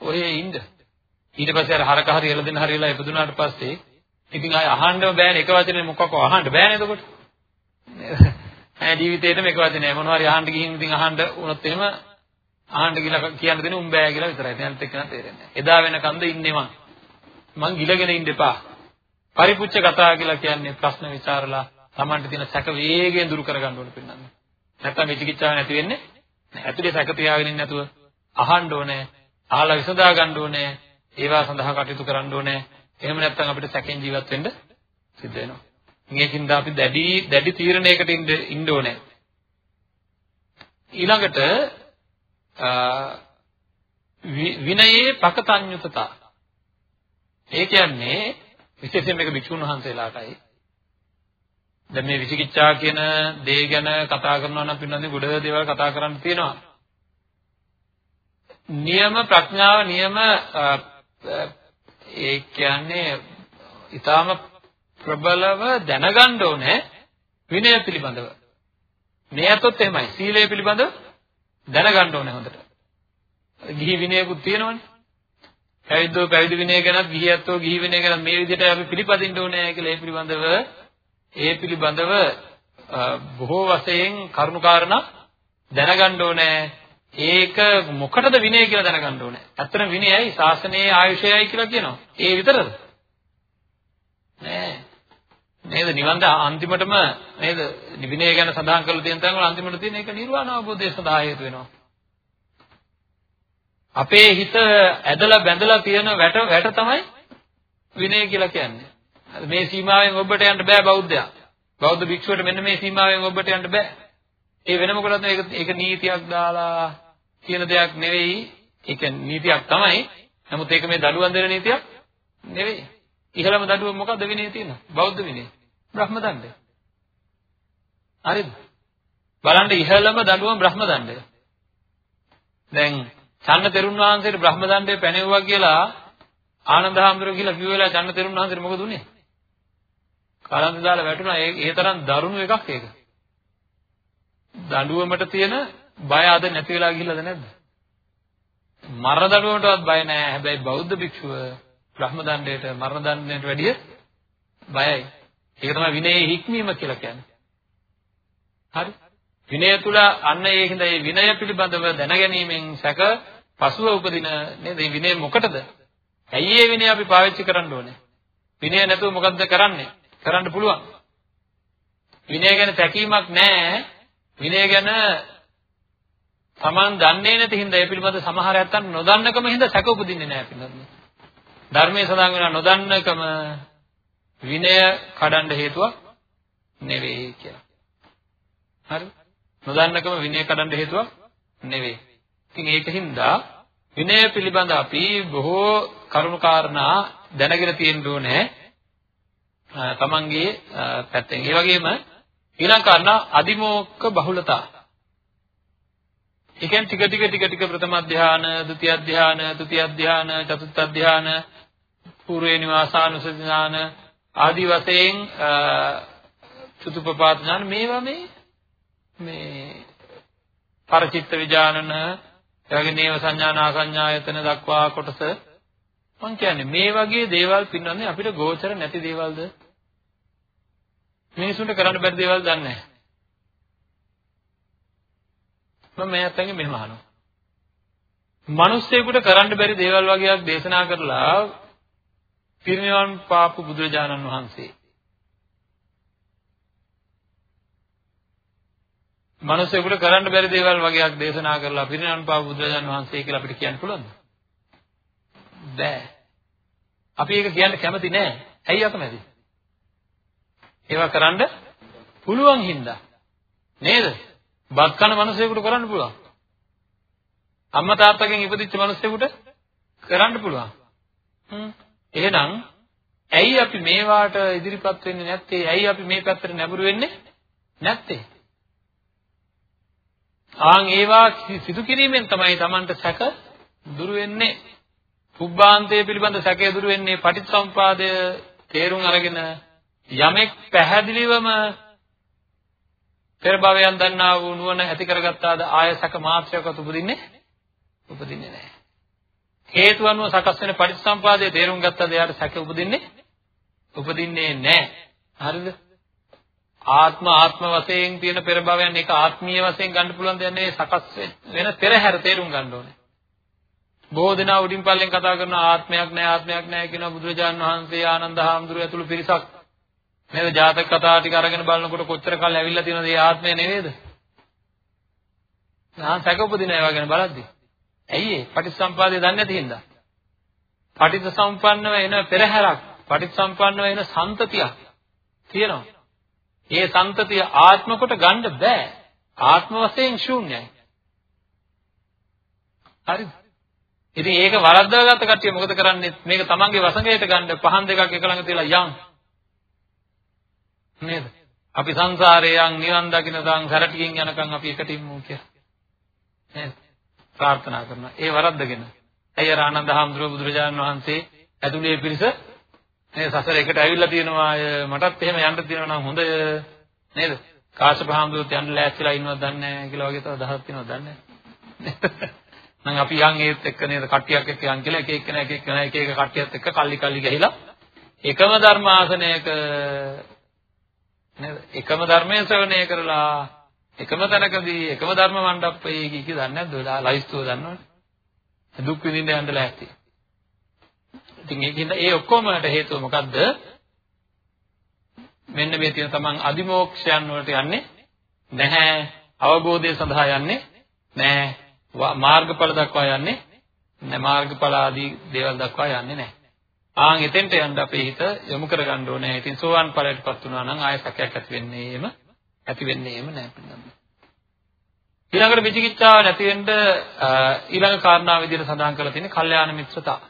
ඔය ඉන්න. ඊට පස්සේ අර හරක හරි එළ දෙන්න හරිලා ඉපදුනාට පස්සේ ඉතින් ආය අහන්නම බෑනේ එක වචනේ මොකක්ව අහන්න බෑනේ එතකොට. ඈ ජීවිතේටම එක වචනේ මොනවා හරි අහන්න ගිහින් ඉතින් අහන්න වුණොත් එහෙම අහන්න කියලා කියන්න දෙන උඹ බෑ කියලා විතරයි. දැන් එක්ක තේරෙන්නේ නැහැ. එදා වෙනකන්ද ඉන්නේ මං. මං ගිලගෙන ඉන්න එපා. පරිපුච්ඡ කතා කියලා කියන්නේ ප්‍රශ්න විචාරලා Tamanට තියෙන සැක වේගයෙන් දුරු කරගන්න ඕනේ පින්නන්නේ. නැත්තම් විචිකිච්ඡාව නැති වෙන්නේ නැහැ. ඇතුලේ සැක තියාගෙන ඉන්නේ නැතුව අහන්න ඕනේ. අහලා විසඳා ගන්න ඕනේ. ඒවා සඳහා කටයුතු කරන්න ඕනේ. එහෙම නැත්නම් අපිට සැකෙන් ජීවත් වෙන්න සිද්ධ වෙනවා. මේකින්ද අපි දැඩි දැඩි තීරණයකට ඉන්න ඕනේ. ඊළඟට විනයේ පකතඤ්ඤුතතා. ඒ කියන්නේ විශේෂයෙන් මේක භික්ෂුන් වහන්සේලාටයි. දැන් මේ විචිකිච්ඡා කියන දේ ගැන කතා කරනවා නම් පින්නන්නේ ගොඩ දේවල් කතා කරන්න තියෙනවා. නියම ප්‍රඥාව නියම ඒ කියන්නේ ඊටාම ප්‍රබලව දැනගන්න ඕනේ විනය පිළිබඳව. මේ අතොත් එහෙමයි. සීලය පිළිබඳව දැනගන්න ඕනේ හොඳට. ගිහි විනයකුත් තියෙනවනේ. පැවිද්දෝ පැවිදි විනය ගැනත් ගිහියත්ෝ ගිහි විනය ගැන මේ විදිහට අපි පිළිපදින්න ඕනේ කියලා ඒ පිළිබඳව ඒ පිළිබඳව බොහෝ වශයෙන් කරුණාකාරණා දැනගන්න ඕනේ. ඒක මොකටද විනය කියලා දැනගන්න ඕනේ. ඇත්තටම විනයයි ශාසනයේ ආයුෂයයි කියලා කියනවා. ඒ විතරද? නෑ. නේද නිවන් අන්තිමටම නේද විනය ගැන සඳහන් කරලා තියෙන තැන් වල අන්තිමට තියෙන එක නිර්වාණ අවබෝධය සඳහා හේතු වෙනවා. අපේ හිත ඇදලා බැඳලා තියෙන වැට වැට තමයි විනය කියලා කියන්නේ. මේ සීමාවෙන් ඔබට යන්න බෑ බෞද්ධයා. බෞද්ධ භික්ෂුවට මෙන්න මේ සීමාවෙන් ඔබට යන්න බෑ. ඒ වෙන මොකටද ඒක ඒක නීතියක් දාලා කියන දෙයක් නෙවෙයි. ඒක නීතියක් තමයි. නමුත් ඒක මේ දඩුවම් දෙන නීතියක් නෙවෙයි. ඉහළම දඩුවම මොකද්ද විනය තියෙන? බෞද්ධ විනය. බ්‍රහ්ම දණ්ඩය. හරිද? බලන්න ඉහළම දඩුවම බ්‍රහ්ම දණ්ඩය. දැන් චන්න තෙරුන් වහන්සේට බ්‍රහ්ම දණ්ඩය පැනෙවුවා කියලා ආනන්ද හාමුදුරුවෝ කියලා කිව්ව වෙලාව චන්න තෙරුන් වහන්සේට මොකද උනේ? කලන්ත දාලා වැටුණා. ඒ ඒ තරම් දරුණු එකක් ඒක. දඬුවමට තියෙන බය අද නැති වෙලා ගිහිල්ලාද නැද්ද? මරණ දඬුවමටවත් බය නැහැ. හැබැයි බෞද්ධ භික්ෂුව බ්‍රහ්ම දණ්ඩයට මරණ දණ්ඩයට වැඩිය බයයි. ඒක තමයි විනයේ හික්මීම කියලා කියන්නේ. හරි? විනය තුල අන්න ඒ හින්දා මේ විනය පිළිබඳව දැනගැනීමෙන් සැක පසුව උපදින නේද? මේ විනය මොකටද? ඇයි මේ විනය අපි පාවිච්චි කරන්න ඕනේ? විනය නැතුව මොකද්ද කරන්නේ? කරන්න පුළුවන්. විනය ගැන තැකීමක් නැහැ. විනය ගැන Taman දන්නේ නැති හින්දා ඒ පිළිබඳ සමහර ඇත්තන් නොදන්නකම හින්දා සැක උපදින්නේ නැහැ පිළිබඳව. ධර්මයේ සඳහන් වෙන නොදන්නකම විනය කඩන්න හේතුවක් නෙවෙයි කියලා. හරි? නොදන්නකම විනය කඩන්න හේතුවක් නෙවෙයි. ඉතින් ඒකින්ද විනය පිළිබඳ අපි බොහෝ කරුණු කාරණා දැනගෙන තියෙන්න ඕනේ. තමන්ගේ පැත්තෙන්. ඒ වගේම ඊළඟ කාරණා අදිමෝක්ක බහුලතා. ඒ කියන්නේ ටික ටික ටික ටික ප්‍රථම ධානය, ဒုတိ ය ධානය, තෘතිය ධානය, චතුර්ථ ධානය, పూర్වේ නිවාසානුසති ධානය ආදී වශයෙන් චතුපපාත ඥාන මේවා මේ මේ පරචිත්ත විඥානන එවැගේ නේව සංඥාන ආසඤ්ඤායතන දක්වා කොටස මම කියන්නේ මේ වගේ දේවල් පින්නන්නේ අපිට ගෝචර නැති දේවල්ද මිනිසුන්ට කරන්න බැරි දේවල් දන්නේ නැහැ මම මේ අතංගෙ මෙහෙම අහනවා මිනිස්සෙකුට කරන්න බැරි දේවල් වගේක් දේශනා කරලා පිරිනිවන් පාපු බුදුරජාණන් වහන්සේ මිනිස්සුෙකුට කරන්න බැරි දේවල් වගේක් දේශනා කරලා පිරිනමන පාව බුදුරජාණන් වහන්සේ කියලා අපිට කියන්න පුළුවන්ද? බෑ. අපි ඒක කියන්න කැමති නෑ. ඇයි අකමැති? ඒවා කරන්න පුළුවන් හින්දා. නේද? බත් කන මිනිස්සුෙකුට කරන්න පුළුවන්. අම්මා තාත්තගෙන් ඉපදිච්ච මිනිස්සුෙකුට කරන්න පුළුවන්. හ්ම්. එහෙනම් ඇයි අපි මේවාට ඉදිරිපත් වෙන්නේ නැත්තේ? ඇයි අපි මේ පැත්තට නැඹුරු වෙන්නේ නැත්තේ? ආන් ඒවා සිදු කිරීමෙන් තමයි Tamanට සැක දුරු වෙන්නේ. පුබ්බාන්තය පිළිබඳ සැකය දුරු වෙන්නේ පටිච්චසමුපාදය තේරුම් අරගෙන යමෙක් පැහැදිලිවම පෙර භවයන් දන්නා වූ නුවණ ඇති කරගත්තාද ආය සැක මාත්‍රයක්වත් උපදින්නේ උපදින්නේ නැහැ. හේතු අනුව සකස් වෙන පටිච්චසමුපාදයේ තේරුම් ගත්තද එයාට සැක උපදින්නේ උපදින්නේ නැහැ. හරිද? ආත්ම ආත්ම වශයෙන් තියෙන පෙර භවයන් එක ආත්මීය වශයෙන් ගන්න පුළුවන් දෙයක් නෙවෙයි සකස් වෙන පෙරහැර තේරුම් ගන්න ඕනේ. බොහෝ දෙනා උඩින් පල්ලෙන් කතා කරන ආත්මයක් නැහැ ආත්මයක් නැහැ කියන බුදුරජාන් වහන්සේ ආනන්ද හාමුදුරුවෝ ඇතුළු පිරිසක් නේද ජාතක කතා ටික අරගෙන බලනකොට කොච්චර කල් ඇවිල්ලා තියෙනවද මේ ආත්මය නෙවෙයිද? ආ සැක උපදින ඒවා ගැන බලද්දි. ඇයි ඒ? පටිච්චසම්පාදය දන්නේ නැති හින්දා. පටිච්චසමුප්පන්නව එන පෙරහැරක්, පටිච්චසමුප්පන්නව එන සම්තතියක් තියෙනවා. ඒ සම්තතිය ආත්ම කොට ගන්න බෑ. ආත්ම වශයෙන් ශූන්‍යයි. හරිද? ඉතින් ඒක වරද්දාගත්ත කට්ටිය මොකද කරන්නේ? මේක තමන්ගේ වසඟයට ගන්න පහන් දෙකක් එක ළඟ තියලා යන්. නේද? අපි සංසාරේ යන් නිවන් දකින්න දාන් සැරටිකින් යනකම් අපි එකට ඉමු කියලා. නේද? ප්‍රාර්ථනා කරනවා. ඒ වරද්දගෙන. ඇයි ආනන්ද හාමුදුරුවෝ බුදුරජාණන් වහන්සේ ඇතුලේ පිරිස මේ සසර එකට ඇවිල්ලා තියෙනවා මටත් එහෙම යන්න තියෙනවා නම් හොඳය නේද? කාශ්‍යප හාමුදුරුවෝත් යන්න ලෑස්තිලා ඉන්නවද දන්නේ නැහැ කියලා වගේ තව දහස් තියෙනවද දන්නේ නැහැ. [LAUGHS] නම් අපි යන් ඒත් එක්ක නේද කට්ටියක් එක්ක යන් කියලා එක එක කෙනා එක එක කෙනා එක එක කට්ටියත් එක්ක කල්ලි කල්ලි ගහිලා එකම ධර්මාසනයක නේද? එකම ධර්මයේ ශ්‍රවණය කරලා එකම තැනකදී එකම ධර්ම මණ්ඩපයේ කී කී දන්නේ නැද්ද? ඔයාලා ලයිස්තුව දන්නවනේ. දුක් විඳින්න යන්න ලෑස්ති ඉතින් ඒකින්ද ඒ ඔක්කොමකට හේතුව මොකද්ද? මෙන්න මේ තියෙන තමන් අදිමෝක්ෂයන් වලට යන්නේ නැහැ. අවබෝධය සඳහා යන්නේ නැහැ. මාර්ගඵල දක්වා යන්නේ නැහැ. මාර්ගඵල ආදී දේවල් දක්වා යන්නේ නැහැ. ආන් එතෙන්ට යන්න අපේ හිත යොමු කරගන්න ඕනේ. ඉතින් සෝවාන් ඵලයටපත් වුණා නම් ආය සැකයක් ඇති වෙන්නේම ඇති වෙන්නේම නැහැ පිළිගන්න. ඊළඟට විචිකිච්ඡාව නැති වෙන්න ඊළඟ කාරණා විදිහට සඳහන් කරලා තියෙන්නේ කල්යාණ මිත්‍රතා.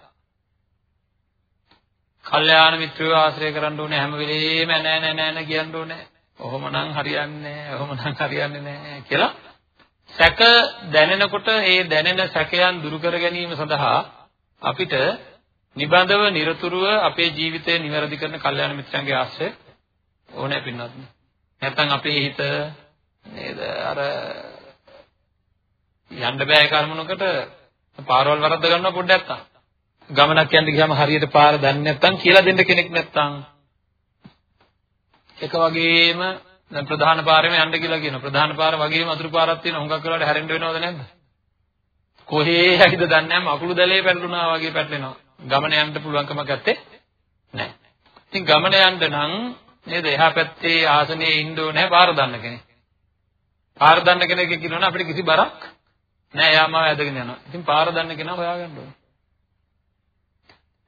කල්යාණ මිත්‍රයෝ ආශ්‍රය කරන්න ඕනේ හැම වෙලේම නෑ නෑ නෑ නෑ කියන්න ඕනේ. ඔහොමනම් හරියන්නේ නෑ. ඔහොමනම් හරියන්නේ නෑ කියලා සැක දැනෙනකොට ඒ දැනෙන සැකයන් දුරු කර ගැනීම සඳහා අපිට නිබඳව নিরතුරුව අපේ ජීවිතය નિවැරදි කරන කල්යාණ මිත්‍රයන්ගේ ආශ්‍රය ඕනෑ පින්නත් නැත්නම් අපේ හිත නේද? අර යන්න බෑ කර්මනකට. පාරවල් වරද්ද ගන්නවා පොඩ්ඩක් තා ගමනක් යන්න ගියාම හරියට පාර දන්නේ නැත්නම් කියලා දෙන්න කෙනෙක් නැත්නම් එක වගේම දැන් ප්‍රධාන පාරෙම යන්න කියලා කියනවා. ප්‍රධාන පාර වගේම අතුරු පාරක් තියෙනවා. හුඟක් වෙලාවට හැරෙන්න වෙනවද නැද්ද? කොහේ හරිද දන්නේ නැම අකුළු දැලේ පැටලුණා වගේ පැටලෙනවා. ගමන යන්න පුළුවන්කමක් නැත්තේ නැහැ. ඉතින් ගමන යන්න නම් නේද? එහා පැත්තේ ආසනයේ ඉන්න ඕනේ පාර දන්න කෙනෙක්. පාර දන්න කෙනෙක් කියනවනේ අපිට කිසි බරක් නැහැ. එයාම ඇදගෙන යනවා. ඉතින් පාර දන්න කෙනා හොයාගන්න ඕනේ.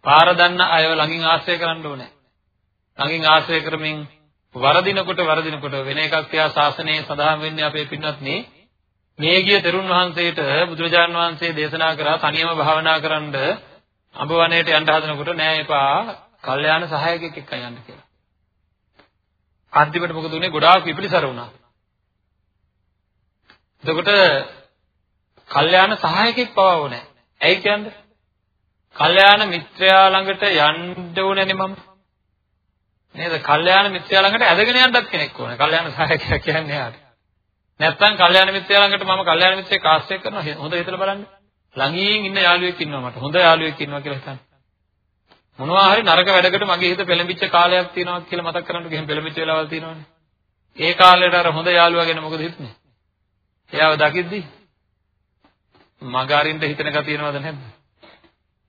පාර දන්න අයව ළඟින් ආශ්‍රය කරන්න ඕනේ. ළඟින් ආශ්‍රය කරමින් වරදිනකොට වරදිනකොට වෙන එකක් තියා ශාසනයේ සඳහන් වෙන්නේ අපේ පින්වත්නි මේ ගිය තෙරුන් වහන්සේට බුදුරජාන් වහන්සේ දේශනා කරා තනියම භාවනා කරන්න අඹ වනයේට යන්න හදනකොට නෑ එපා කල්යාණ සහායකයෙක් එක්ක යන්න කියලා. අන්තිමට මොකද උනේ ගොඩාක් විපිලිසර වුණා. එතකොට කල්යාණ සහායකයෙක් පවා ඕනේ. ඇයි කියන්නේ? කල්යාණ මිත්‍රයා ළඟට යන්න ඕනේනේ මම. නේද? කල්යාණ මිත්‍රයා ළඟට ඇදගෙන යන්නත් කෙනෙක් ඕනේ. කල්යාණ සහායකයා කියන්නේ යාට. නැත්තම් කල්යාණ මිත්‍රයා ළඟට මම කල්යාණ මිත්‍රයෙක් ආශ්‍රය කරනවා. හොඳ හිතලා බලන්න. ළඟින් ඉන්න යාළුවෙක් ඉන්නවා මට. හොඳ යාළුවෙක් ඉන්නවා කියලා හිතන්න. මොනවා හරි නරක වැඩකට මගේ හිත පෙළඹිච්ච කාලයක් තියෙනවා කියලා මතක් කරගන්න ගිහින් පෙළඹිච්ච වෙලාවල් තියෙනවනේ. ඒ කාලේට අර හොඳ යාළුවා ගැන මොකද හිතන්නේ? එයාව දකිද්දි මග අරින්න හිතන එක තියෙනවද නැද්ද?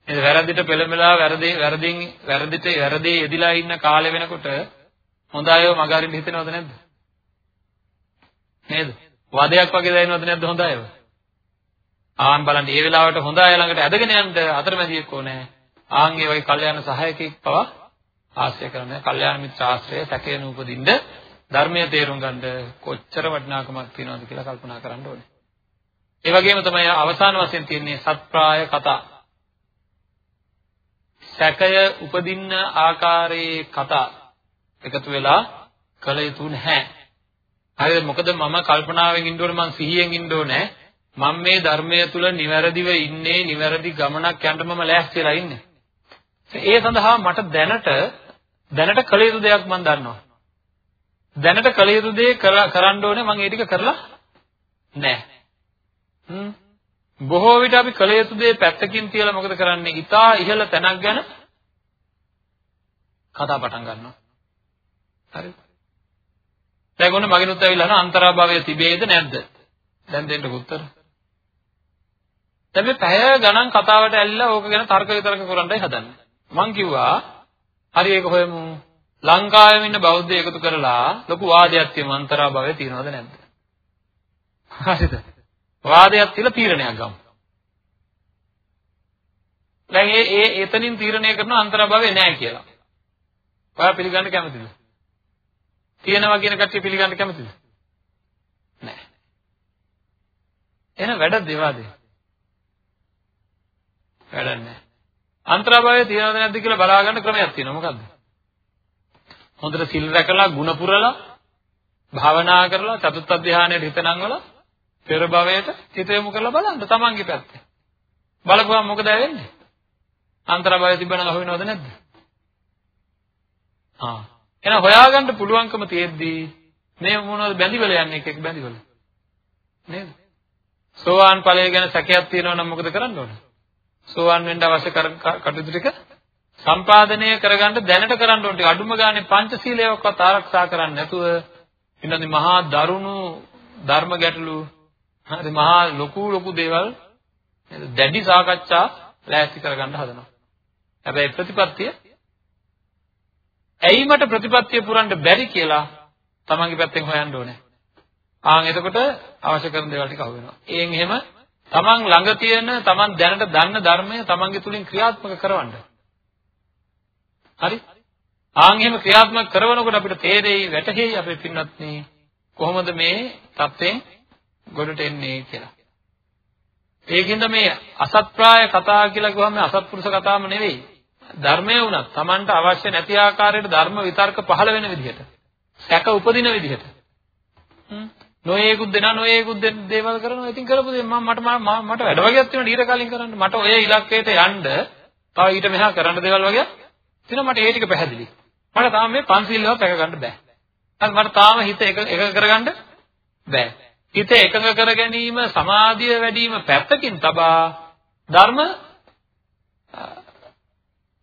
නේද වැරදිට පෙළඹලා වැරදි වැරදින් වැරදිට වැරදි යෙදිලා ඉන්න කාලෙ වෙනකොට හොඳ අයව මගහරින්න හිතෙනවද නැද්ද නේද වදයක් වගේ දැනෙනවද නැද්ද හොඳ අයව ආන් බලන්න මේ වෙලාවට හොඳ අය ළඟට ඇදගෙන යන්න අතරමැදියෙක් ඕනේ ආන් ඒ වගේ කල්යාණ සහායකෙක් පවා ආශ්‍රය කරන කල්යාණ මිත්‍ර ආශ්‍රය සැකේන උපදින්න ධර්මයේ තේරුම් ගන්න කොච්චර වටිනාකමක් තියෙනවද කියලා කල්පනා කරන්න ඕනේ ඒ වගේම තමයි අවසාන වශයෙන් තියෙන්නේ සත්ප්‍රාය කතා සැකය උපදින්න ආකාරයේ කතා එකතු වෙලා කළ යුතු නැහැ. හරිද? මොකද මම කල්පනාවෙන් ඉන්න ඕනේ මං සිහියෙන් ඉන්න ඕනේ. මම මේ ධර්මයේ තුල නිවැරදිව ඉන්නේ නිවැරදි ගමනක් යන්න මම ලෑස්තිලා ඉන්නේ. ඒ සඳහා මට දැනට දැනට කළ යුතු දෙයක් මම දන්නවා. දැනට කළ යුතු දේ කරන්න ඕනේ මම ඒ ටික කරලා නැහැ. හ්ම් බොහෝ විට අපි කළ යුතු දේ පැත්තකින් තියලා මොකද කරන්නේ? ඊටා ඉහළ තැනක් ගැන කතා පටන් ගන්නවා. හරිද? දැන් ඔන්න මගෙනුත් ඇවිල්ලා අහන අන්තරාභාවය තිබේද නැද්ද? දැන් දෙන්න උත්තර. දැන් මේ පැය ගණන් කතාවට ඇවිල්ලා ඕක ගැන තර්ක විතර්ක කරන්නයි හදන්නේ. මං කිව්වා හරි ඒක හොයමු. ලංකාවේ ඉන්න බෞද්ධ එකතු කරලා ලොකු වාදයක් තියෙන අන්තරාභාවය තියනවද නැද්ද? හරිද? වාදයක් තියලා තීරණයක් ගමු. දැන් ඒ ඒ එතනින් තීරණය කරන අන්තරභවය නැහැ කියලා. ඔයා පිළිගන්න කැමතිද? තියෙනවා කියන කට්ටිය පිළිගන්න කැමතිද? නැහැ. එහෙනම් වැඩ දේවාදේ. වැඩක් නැහැ. අන්තරභවය තියෙනවද නැද්ද කියලා බලාගන්න ක්‍රමයක් තියෙනවා. මොකද්ද? හොඳට සිල් රැකලා, ಗುಣ පුරලා, භාවනා කරලා, චතුත්ථ ධානයේ හිත නංවලා, පෙර භවයට හිත යොමු කරලා බලන්න තමන්ගේ පැත්තේ. බලපුවම මොකද වෙන්නේ? අන්තරභවය තිබ්බනම් අහුවෙනවද නැද්ද? ආ. එහෙනම් හොයාගන්න පුළුවන්කම තියෙද්දී මේ මොනවද බැඳිවල යන්නේ එක එක බැඳිවල. නේද? සෝවාන් ඵලය ගැන සැකයක් තියෙනවා නම් මොකද කරන්න ඕන? සෝවාන් වෙන්න අවශ්‍ය කටයුතු ටික සම්පාදනය කරගන්න දැනට කරන්න ඕන ටික අඩුම ගානේ පංචශීලයක්වත් ආරක්ෂා කරන්නේ නැතුව ඉන්නදී මහා දරුණු ධර්ම ගැටලු හරි මහා ලොකු ලොකු දේවල් දැඩි සාකච්ඡා ලෑස්ති කරගන්න හදනවා. හැබැයි ප්‍රතිපත්තිය ඇයි මට ප්‍රතිපත්තිය පුරන්න බැරි කියලා තමන්ගේ පැත්තෙන් හොයන්න ඕනේ. ආන් එතකොට අවශ්‍ය කරන දේවල් ටික අහු වෙනවා. ඒන් එහෙම තමන් ළඟ තියෙන තමන් දැනට දන්න ධර්මය තමන්ගේ තුලින් ක්‍රියාත්මක කරවන්න. හරි? ආන් එහෙම ක්‍රියාත්මක කරනකොට අපිට තේරෙයි වැටහෙයි අපේ පින්වත්නි කොහොමද මේ தත්යෙන් ගොඩට එන්නේ කියලා. ඒකින්ද මේ අසත්ප්‍රාය කතා කියලා කිව්වම අසත්පුරුෂ කතාම නෙවෙයි. ධර්මය වුණත් Tamanට අවශ්‍ය නැති ආකාරයට ධර්ම විතර්ක පහළ වෙන විදිහට. සැක උපදින විදිහට. නොයේකුත් දෙනා නොයේකුත් දේවල් කරනවා. ඉතින් කරපු දේ මම මට මට වැඩ වගේක් තියෙනවා ඊට කලින් කරන්න. මට ඔය ඉලක්කයට යන්න තව ඊට මෙහා කරන්න දේවල් වගේ තියෙනවා මට ඒ ටික පැහැදිලි. මට තාම මේ පන්සිල්ලව පැක ගන්න බෑ. හරි මට තාම හිත එක එක කරගන්න බෑ. හිත එකඟ කර ගැනීම සමාධිය වැඩි වීම පැත්තකින් තබා ධර්ම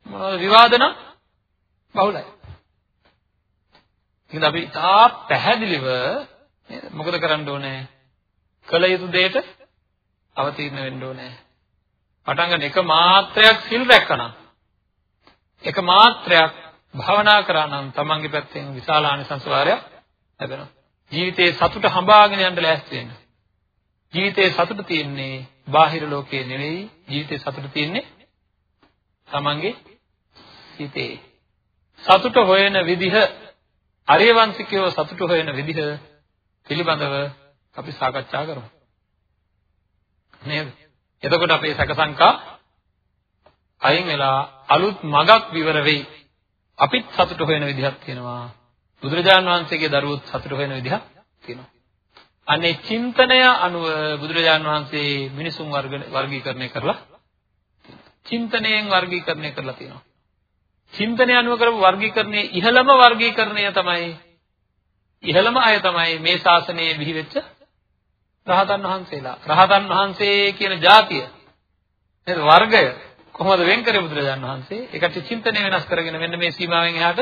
මොනවද විවාදන බහුලයි. ඉතින් අපි තා පැහැදිලිව මොකද කරන්න ඕනේ? කළ යුතු දෙයට අවතීර්ණ වෙන්න ඕනේ. පටන් ගන්න එක මාත්‍රයක් සිල් රැකනම් එක මාත්‍රයක් භවනා කරා නම් තමන්ගේ පැත්තෙන් විශාල ආනිසංස වාරයක් ලැබෙනවා. ජීවිතේ සතුට හඹාගෙන යන්න ලෑස්ති වෙන්න. ජීවිතේ සතුට තියෙන්නේ බාහිර ලෝකේ නෙවෙයි ජීවිතේ සතුට තියෙන්නේ තමන්ගේ හිතේ. සතුට හොයන විදිහ අරියවංශිකයෝ සතුට හොයන විදිහ පිළිබඳව අපි සාකච්ඡා කරමු. නේද? එතකොට අපේ සැක සංකා අයින් වෙලා අලුත් මගක් විවර වෙයි. අපිත් සතුට හොයන විදිහක් තියෙනවා. බුදුරජාණන් වහන්සේගේ දරුවොත් සතුට හොයන විදිහක් තියෙනවා. අනේ චින්තනය අනුව බුදුරජාණන් වහන්සේ මිනිසුන් වර්ගීකරණය කරලා චින්තනයෙන් වර්ගීකරණය කරලා තියෙනවා. චින්තනය අනුව කරපු වර්ගීකරණයේ ඉහළම වර්ගීකරණය තමයි ඉහළම අය තමයි මේ ශාසනයේ බිහිවෙච්ච රහතන් වහන්සේලා. රහතන් වහන්සේ කියන જાතිය නේද වර්ගය කොහොමද වෙන් කරේ බුදුරජාණන් වහන්සේ? ඒකට චින්තනය වෙනස් කරගෙන මෙන්න මේ සීමාවෙන් එහාට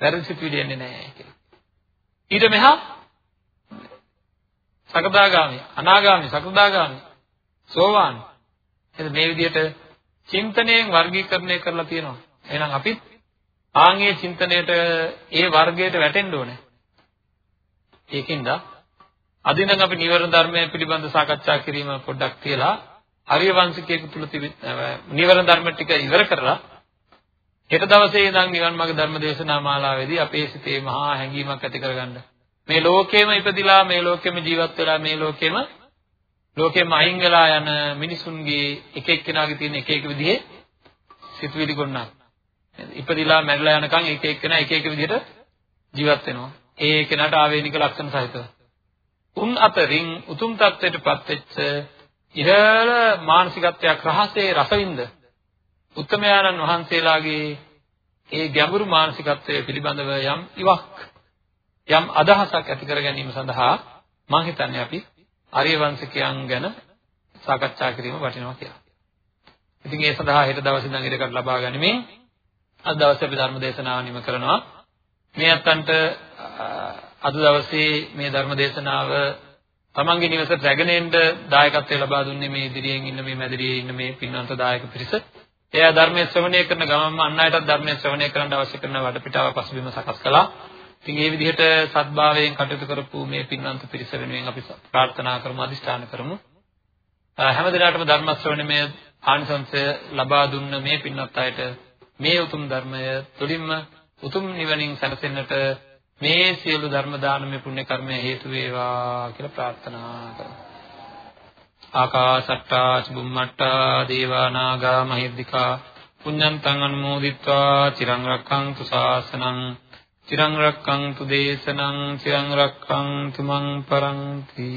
වැරදි සිතුවිලි එන්නේ නැහැ කියලා. ඊට මෙහා සකදාගාමි, අනාගාමි, සකදාගාමි, සෝවාන්. එතන මේ විදිහට චින්තනයෙන් වර්ගීකරණය කරලා තියෙනවා. එහෙනම් අපිත් ආන්ගේ චින්තනයට ඒ වර්ගයට වැටෙන්න ඕනේ. ඒකින්ද අද ඉඳන් අපි නිවර්ණ ධර්මය පිළිබඳ සාකච්ඡා කිරීම පොඩ්ඩක් තියලා ආර්ය වංශිකයෙකු තුල තිබෙන නිවර්ණ ධර්ම ටික ඉවර කරලා හෙට දවසේ ඉඳන් නිවන් මාර්ග ධර්ම දේශනා මාලාවේදී අපේ සිතේ මහා හැඟීමක් ඇති කරගන්න. මේ ලෝකෙම ඉපදිලා මේ ලෝකෙම ජීවත් වෙලා මේ ලෝකෙම ලෝකෙම අයින් වෙලා යන මිනිසුන්ගේ එක එක්කෙනාගේ තියෙන එක එක විදිහේ සිතුවිලි ගොන්නක්. ඉපදිලා මැරිලා යනකම් එක එක්කෙනා එක එක විදිහට ජීවත් වෙනවා. ඒ කෙනාට ආවේනික ලක්ෂණ සහිතව. උන් අතරින් උතුම් තත්ත්වයටපත් වෙච්ච ඉහළ මානසිකත්වයක් රහසේ රසවින්ද උත්තමයාණන් වහන්සේලාගේ ඒ ගැඹුරු මානසිකත්වය පිළිබඳව යම් ඉවක් යම් අදහසක් ඇති කර ගැනීම සඳහා මම හිතන්නේ අපි ආර්ය වංශිකයන් ගැන සාකච්ඡා කිරීම වටිනවා කියලා. ඉතින් ඒ සඳහා හෙට දවසේ ඉඳන් ඉඩකඩ ලබා ගනිමින් අද දවසේ අපි ධර්ම දේශනාව නිම කරනවා. මේ අත්තන්ට අද දවසේ මේ ධර්ම දේශනාව තමන්ගේ නිවසට රැගෙන එන්න දායකත්වය ලබා දුන්නේ මේ ඉදිරියෙන් ඉන්න මේ මැදිරියේ ඉන්න මේ පින්වන්ත දායක පිරිස. එයා ධර්මයේ ශ්‍රවණය කරන ගමන්ම අන් අයටත් ධර්මයේ ශ්‍රවණය කරන්න අවශ්‍ය කරන වටපිටාව පසුබිම සකස් කළා. ඉතින් මේ විදිහට සත්භාවයෙන් කටයුතු කරපු මේ පින්වන්ත පිරිස වෙනුවෙන් අපි ප්‍රාර්ථනා කරමු අදිෂ්ඨාන කරමු. හැම දිනකටම ධර්ම ශ්‍රවණමය ආනිසංසය ලබා දුන්න මේ පින්වත් අයට මේ උතුම් ධර්මය තුළින්ම උතුම් නිවනින් සැනසෙන්නට මේ සියලු ධර්ම දානමය පුණ්‍ය කර්මය හේතු වේවා කියලා ප්‍රාර්ථනා කරමු. ආකාසට්ටා චුම්මට්ටා දේවා නාග මහිද්దికා පුඤ්ඤන්තං අනුමෝදිත්වා චිරං රක්ඛන්තු ශාසනං චිරං රක්ඛන්තු දේශනං චිරං රක්ඛන්තු මං පරන්ති